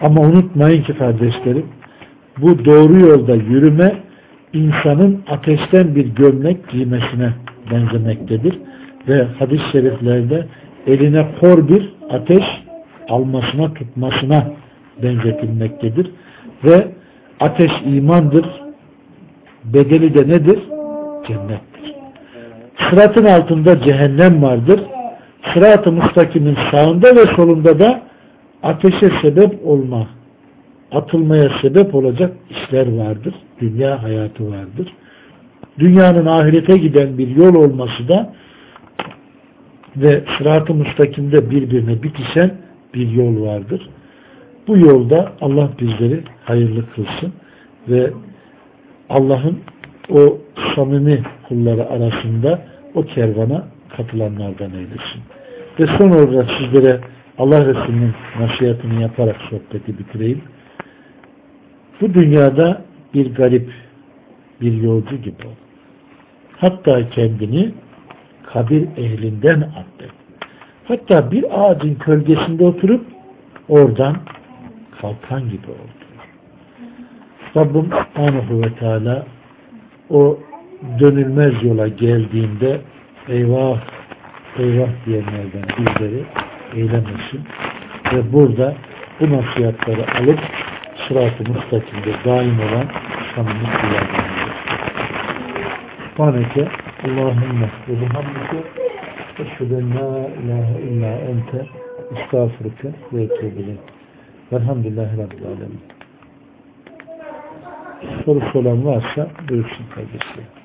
Ama unutmayın ki kardeşlerim bu doğru yolda yürüme insanın ateşten bir gömlek giymesine benzemektedir. Ve hadis-i şeriflerde eline kor bir ateş almasına tutmasına benzetilmektedir. Ve ateş imandır. Bedeli de nedir? Cennettir. Sıratın altında cehennem vardır. Sırat-ı müstakimin sağında ve solunda da ateşe sebep olma, atılmaya sebep olacak işler vardır. Dünya hayatı vardır. Dünyanın ahirete giden bir yol olması da ve sırat-ı müstakimde birbirine bitişen bir yol vardır. Bu yolda Allah bizleri hayırlı kılsın ve Allah'ın o samimi kulları arasında o kervana katılanlardan eylesin. Ve son olarak sizlere Allah Resulü'nün nasihatini yaparak sohbeti bitireyim. Bu dünyada bir garip, bir yolcu gibi ol. Hatta kendini kabir ehlinden addet. Hatta bir ağacın kölgesinde oturup oradan kalkan gibi oldu. Rabbim Subhanahu ve Teala o dönülmez yola geldiğinde eyvah eyvah diyenlerden bizleri eylemesin. Ve burada bu nasihatları alıp sırat-ı müstakimde daim olan samimi kullardan Subhaneke Allahümme ve bihamdike eşheden la ilahe illa ente estağfurke ve etubile velhamdülillahi rabbil alemin. Sorusu olan varsa buyursun kardeşlerim